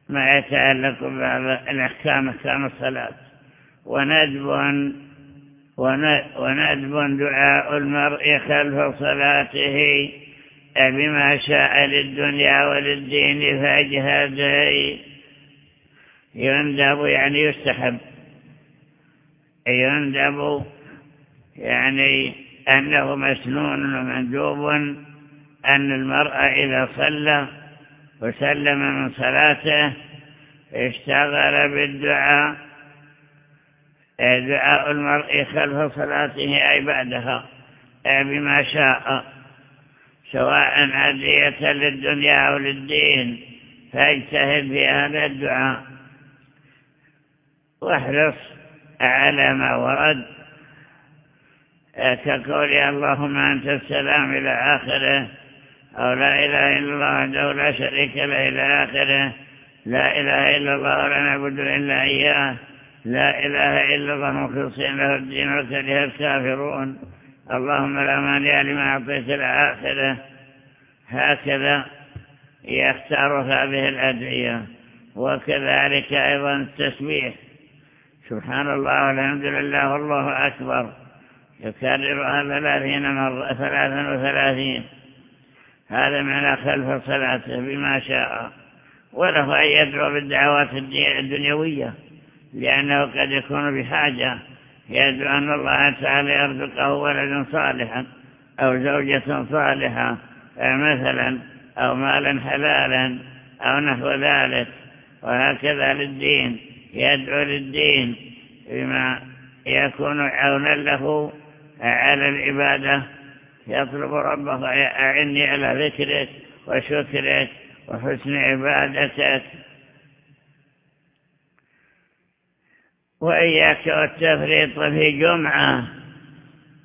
ما يتعلق ببعض الأحكام أحكام الصلاة. وندب وندب دعاء المرء خلف صلاته بما شاء للدنيا وللدين فاجهد يندب يعني يستحب. يندب يعني أنه مسنون ومندوب أن المرء إذا صلى وسلم من صلاته اشتغل بالدعاء دعاء المرء خلف صلاته أي بعدها بما شاء سواء عدية للدنيا أو للدين فاجتهد في هذا الدعاء. واحرص على ما ورد. كقول اللهم أنت السلام إلى آخره أو لا إله إلا الله وحده لا شريك له إلى آخره لا إله إلا الله ولا نعبد إلا إياه. لا إله إلا الله مخلصين له الدين وكره الكافرون. اللهم لا مانع لما أعطيت الآخرة. هكذا يختار هذه الأدعية. وكذلك أيضا التسبيح. سبحان الله والحمد لله والله أكبر. يكررها ثلاثين مرة ثلاثا وثلاثين. هذا معنى خلف صلاته بما شاء. وله أن يدعو بالدعوات الدنيوية. لأنه قد يكون بحاجة يدعو أن الله تعالى يرزقه ولدا صالحا أو زوجة صالحة مثلا أو مالا حلالا أو نحو ذلك. وهكذا للدين يدعو للدين بما يكون عونا له على العبادة. يطلب ربه أعني على ذكرك وشكرك وحسن عبادتك. وإياك والتفريط في جمعة.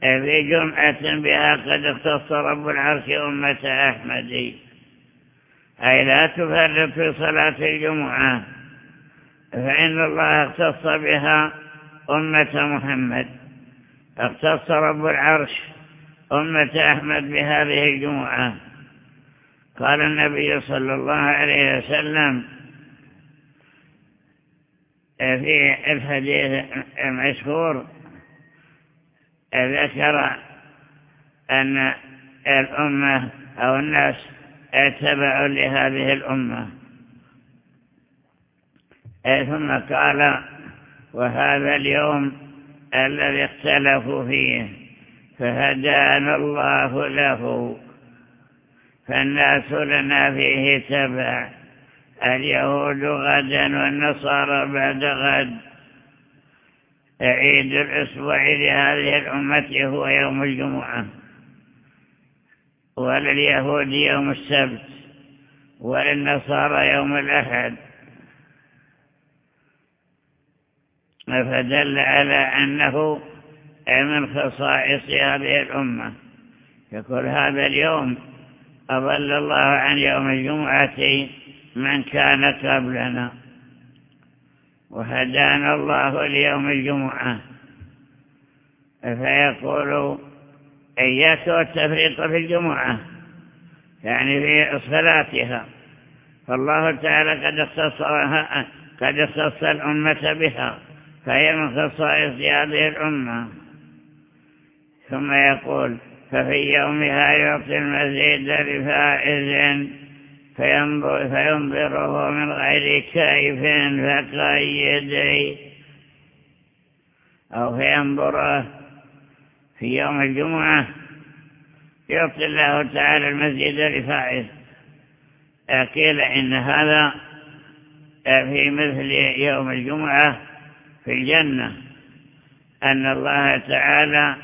في جمعة بها قد اختص رب العرش أمة أحمد. أي لا تفرط في صلاة الجمعة. فإن الله اختص بها أمة محمد. اختص رب العرش أمة أحمد بهذه الجمعة. قال النبي صلى الله عليه وسلم في الحديث المشهور ذكر أن الأمة أو الناس اتبعوا لهذه الأمة. ثم قال وهذا اليوم الذي اختلفوا فيه فهدانا الله له فالناس لنا فيه تبع اليهود غدا والنصارى بعد غد. عيد الأسبوع لهذه الأمة هو يوم الجمعة. ولليهود يوم السبت. وللنصارى يوم الأحد. فدل على أنه من خصائص هذه الأمة. يقول هذا اليوم أضل الله عن يوم الجمعة من كان قبلنا. وهدانا الله ليوم الجمعة. فيقول إياك والتفريط في الجمعة. يعني في صلاتها. فالله تعالى قد اختصرها قد اختص الأمة بها. فهي من خصائص هذه الأمة. ثم يقول ففي يومها يعطي المزيد لفائز فينظره من غير كيف فقيدي أو فينظره في يوم الجمعة يعطي الله تعالى المزيد لفائز قيل إن هذا في مثل يوم الجمعة في الجنة. أن الله تعالى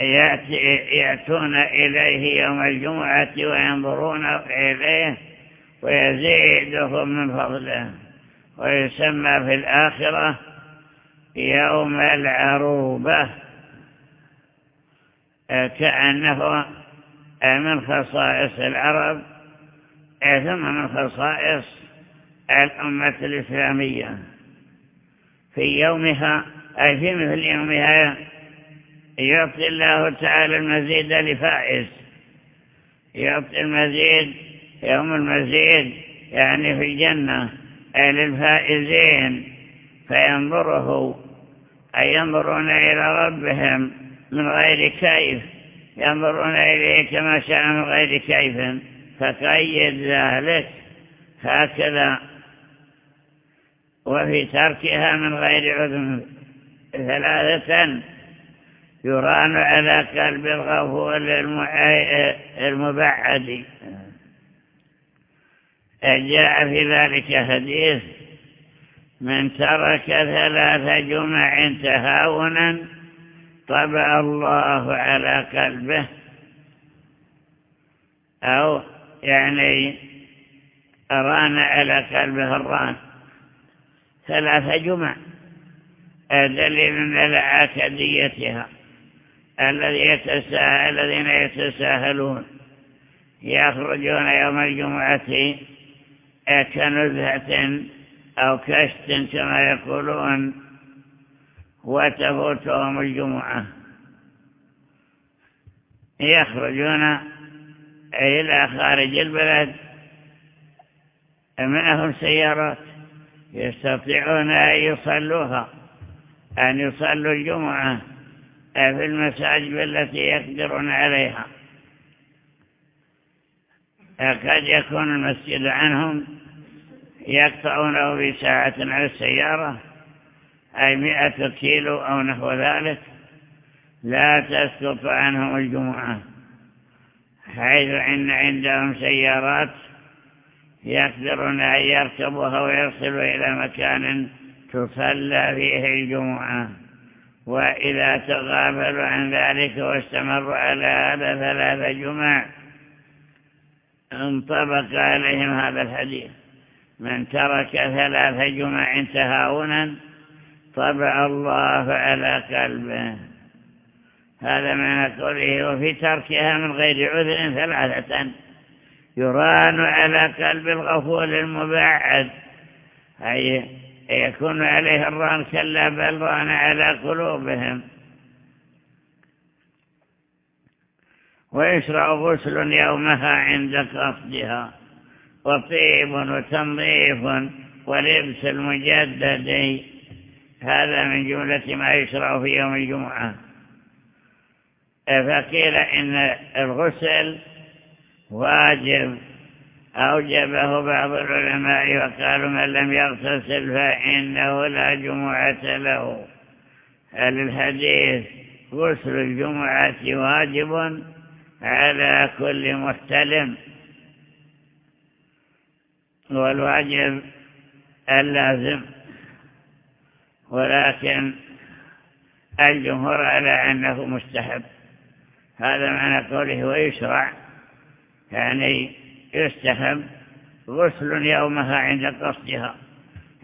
يأتون إليه يوم الجمعة وينظرون إليه ويزيدهم من فضله. ويسمى في الآخرة يوم العروبة. كأنه من خصائص العرب ثم من خصائص الأمة الإسلامية. في يومها أي في مثل يومها يعطي الله تعالى المزيد لفائز. يعطي المزيد يوم المزيد يعني في الجنة للفائزين فينظره أي ينظرون إلى ربهم من غير كيف ينظرون إليه كما شاء من غير كيف فقيد ذلك هكذا. وفي تركها من غير عذر ثلاثة يران على كلب الغفول المبعد. جاء في ذلك حديث من ترك ثلاث جمع تهاونا طبع الله على قلبه. أو يعني أران على قلبه الران. ثلاث جمع. دليل على عكديتها الذي يتساهل الذين يتساهلون. يخرجون يوم الجمعة كنزهة أو كشت كما يقولون وتفوتهم الجمعة. يخرجون إلى خارج البلد. معهم سيارات؟ يستطيعون أن يصلوها أن يصلوا الجمعة. في المساجد التي يقدرون عليها. قد يكون المسجد عنهم يقطعونه بساعة على السيارة أي مئة كيلو أو نحو ذلك. لا تسقط عنهم الجمعة حيث إن عندهم سيارات يقدرون أن يركبوها ويصلوا إلى مكان تصلى فيه الجمعة. وإذا تغافلوا عن ذلك واستمروا على هذا ثلاث جمع انطبق عليهم هذا الحديث. من ترك ثلاث جمع تهاونا طبع الله على قلبه. هذا معنى قوله وفي تركها من غير عذر ثلاثة. يران على قلب الغفول المبعد أي يكون عليه الران كلا بل ران على قلوبهم. ويشرع غسل يومها عند قصدها. وطيب وتنظيف ولبس المجدد. هذا من جملة ما يشرع في يوم الجمعة. فقيل إن الغسل واجب. أوجبه بعض العلماء وقالوا من لم يغتسل فإنه لا جمعة له. الحديث غسل الجمعة واجب على كل محتلم؟ والواجب اللازم ولكن الجمهور على أنه مستحب. هذا معنى قوله ويشرع يعني يستحب غسل يومها عند قصدها.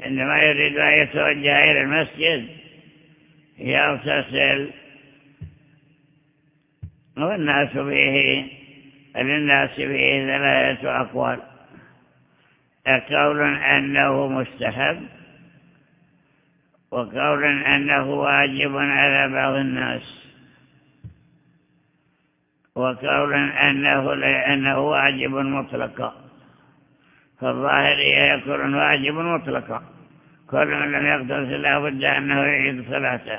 عندما يريد أن يتوجه إلى المسجد يغتسل. والناس فيه للناس فيه ثلاثة أقوال. قول أنه مستحب وقول أنه واجب على بعض الناس. وقول أنه, أنه واجب مطلقا فالظاهرية يكون واجب مطلقا كل من لم يقدر لا بد أنه يعيد صلاته.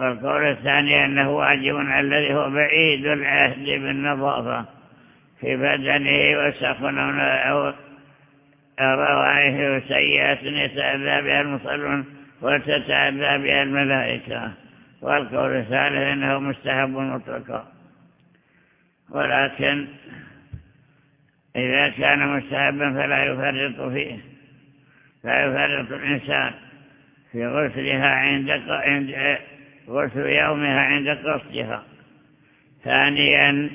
والقول الثاني أنه واجب الذي هو بعيد العهد بالنظافة. في بدنه وسخن أو روائه سيئات يتأذى بها المصلون وتتأذى بها الملائكة. والقول الثالث أنه مستحب مطلقا. ولكن إذا كان مستحبا فلا يفرط فيه لا يفرط الإنسان في غسلها عند عند غسل يومها عند قصدها. ثانيا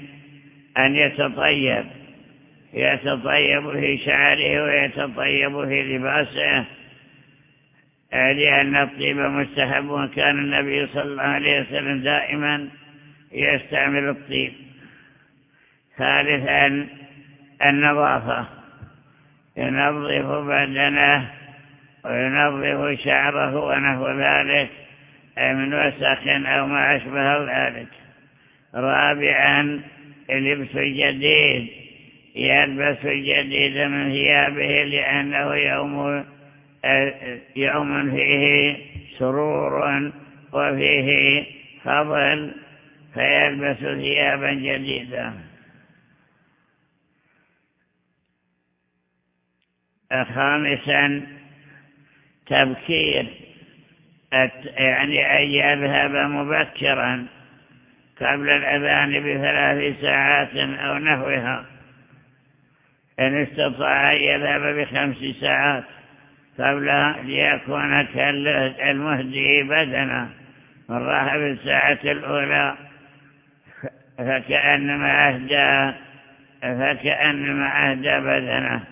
أن يتطيب يتطيب في شعره ويتطيب في لباسه لأن الطيب مستحب وكان النبي صلى الله عليه وسلم دائما يستعمل الطيب. ثالثا النظافة. ينظف بدنه وينظف شعره ونحو ذلك من وسخ أو ما أشبه ذلك. رابعا لبس الجديد. يلبس الجديد من ثيابه لأنه يوم يوم فيه سرور وفيه فضل فيلبس ثيابا جديدة خامسا تبكير. يعني أن يذهب مبكرا قبل الأذان بثلاث ساعات أو نحوها. إن استطاع أن يذهب بخمس ساعات. قبل ليكون كالمهدي بدنا من راح بالساعة الأولى. فكأنما أهدى فكأنما أهدى بدنه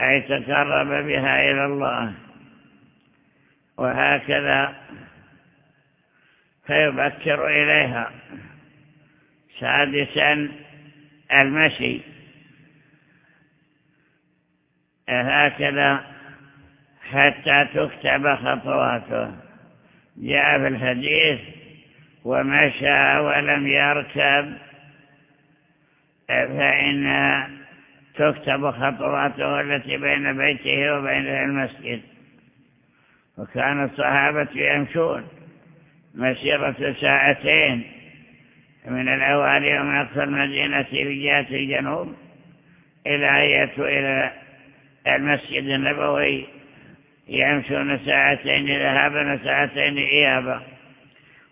أي تقرب بها إلى الله. وهكذا فيبكر إليها. سادسا المشي. هكذا حتى تكتب خطواته جاء في الحديث ومشى ولم يركب. فإن تكتب خطواته التي بين بيته وبين المسجد. وكان الصحابة يمشون مسيرة ساعتين من الأوالي ومن أقصى المدينة في جهة الجنوب إلى يأتوا إلى المسجد النبوي. يمشون ساعتين ذهابا وساعتين إيابا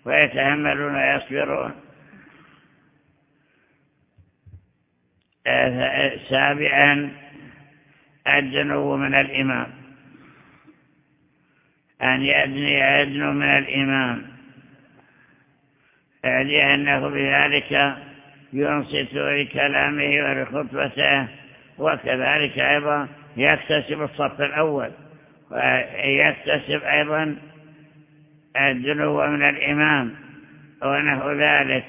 ويتحملون ويصبرون سابعا الدنو من الإمام. أن يدني يدنو من الإمام. لأنه بذلك ينصت لكلامه ولخطبته وكذلك أيضا يكتسب الصف الأول. ويكتسب أيضا الدنو من الإمام ونحو ذلك.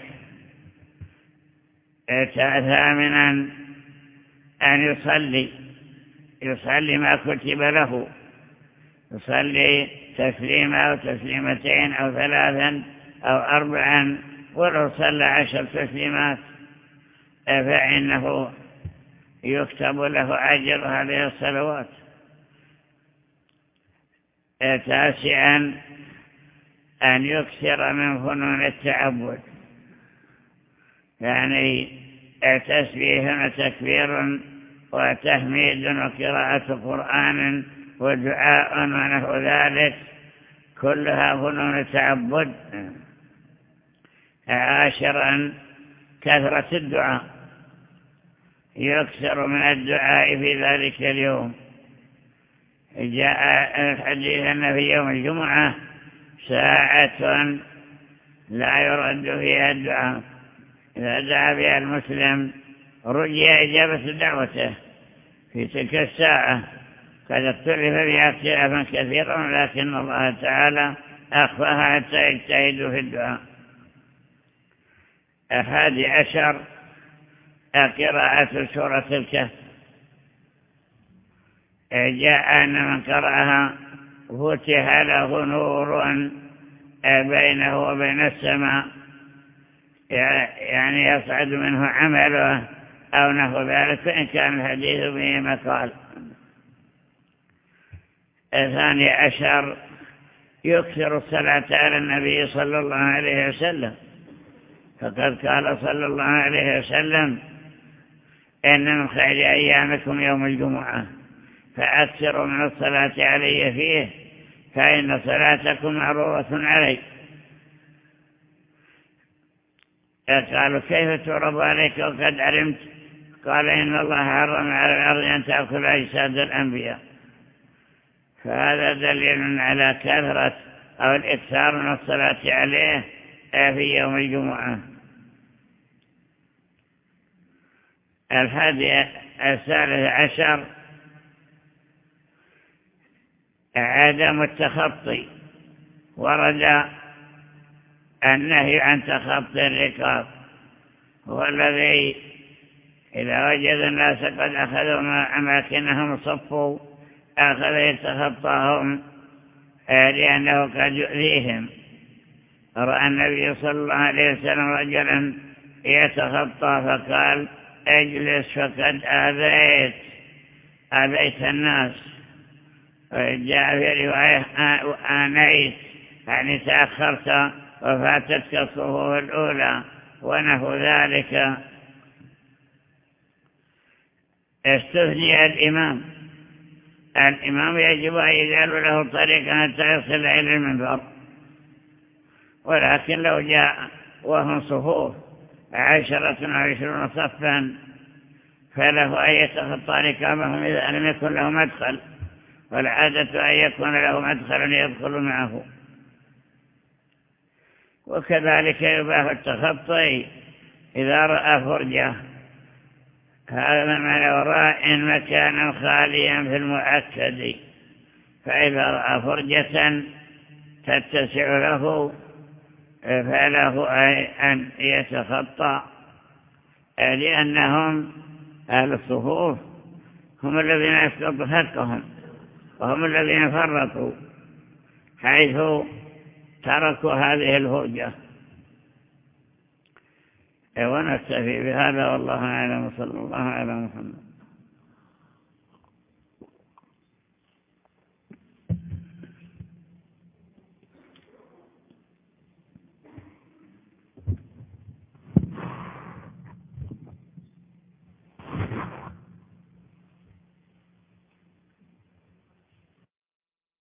ثامنا أن يصلي يصلي ما كتب له. يصلي تسليمة أو تسليمتين أو ثلاثا أو أربعا ولو صلى عشر تسليمات. فإنه يكتب له أجر هذه الصلوات. تاسعا أن يكثر من فنون التعبد. يعني تسبيح وتكبير وتحميد وقراءة قرآن ودعاء ونحو ذلك كلها فنون تعبد عاشرا كثرة الدعاء. يكثر من الدعاء في ذلك اليوم. جاء الحديث أن في يوم الجمعة ساعة لا يرد فيها الدعاء. إذا دعا بها المسلم رجي إجابة دعوته في تلك الساعة. قد اختلف بها اختلافا كثيرا لكن الله تعالى أخفاها حتى يجتهدوا في الدعاء. الحادي عشر قراءة سورة الكهف جاء أن من قرأها فتح له نور بينه وبين السماء يعني يصعد منه عمله أو نحو ذلك فإن كان الحديث به مقال. الثاني عشر يكثر الصلاة على النبي صلى الله عليه وسلم. فقد قال صلى الله عليه وسلم إن من خير أيامكم يوم الجمعة. فأكثروا من الصلاة علي فيه فإن صلاتكم معروضة علي. قالوا كيف تعرض عليك وقد علمت؟ قال إن الله حرم على الأرض أن تأكل أجساد الأنبياء. فهذا دليل على كثرة أو الإكثار من الصلاة عليه في يوم الجمعة. الحادي الثالث عشر عدم التخطي ورد النهي عن تخطي الركاب هو الذي إذا وجد الناس قد أخذوا أماكنهم صفوا أخذ يتخطاهم لأنه قد يؤذيهم. رأى النبي صلى الله عليه وسلم رجلا يتخطى فقال اجلس فقد آذيت آذيت الناس. جاء في رواية آنيت يعني تأخرت وفاتتك الصفوف الأولى ونحو ذلك. استثني الإمام. الإمام يجب أن يجعل له طريقا حتى يصل إلى المنبر. ولكن لو جاء وهم صفوف عشرة وعشرون صفا فله أن يتخطى ركابهم إذا لم يكن له مدخل. والعادة أن يكون له مدخل يدخل معه. وكذلك يباح التخطي إذا رأى فرجة. هذا معنى وراء مكانا خاليا في المؤكد. فإذا رأى فرجة تتسع له فله أن يتخطى. لأنهم أهل الصفوف هم الذين يسقط حقهم وهم الذين فرطوا حيث تركوا هذه الهرجة ونكتفي بهذا والله أعلم صلى الله على محمد.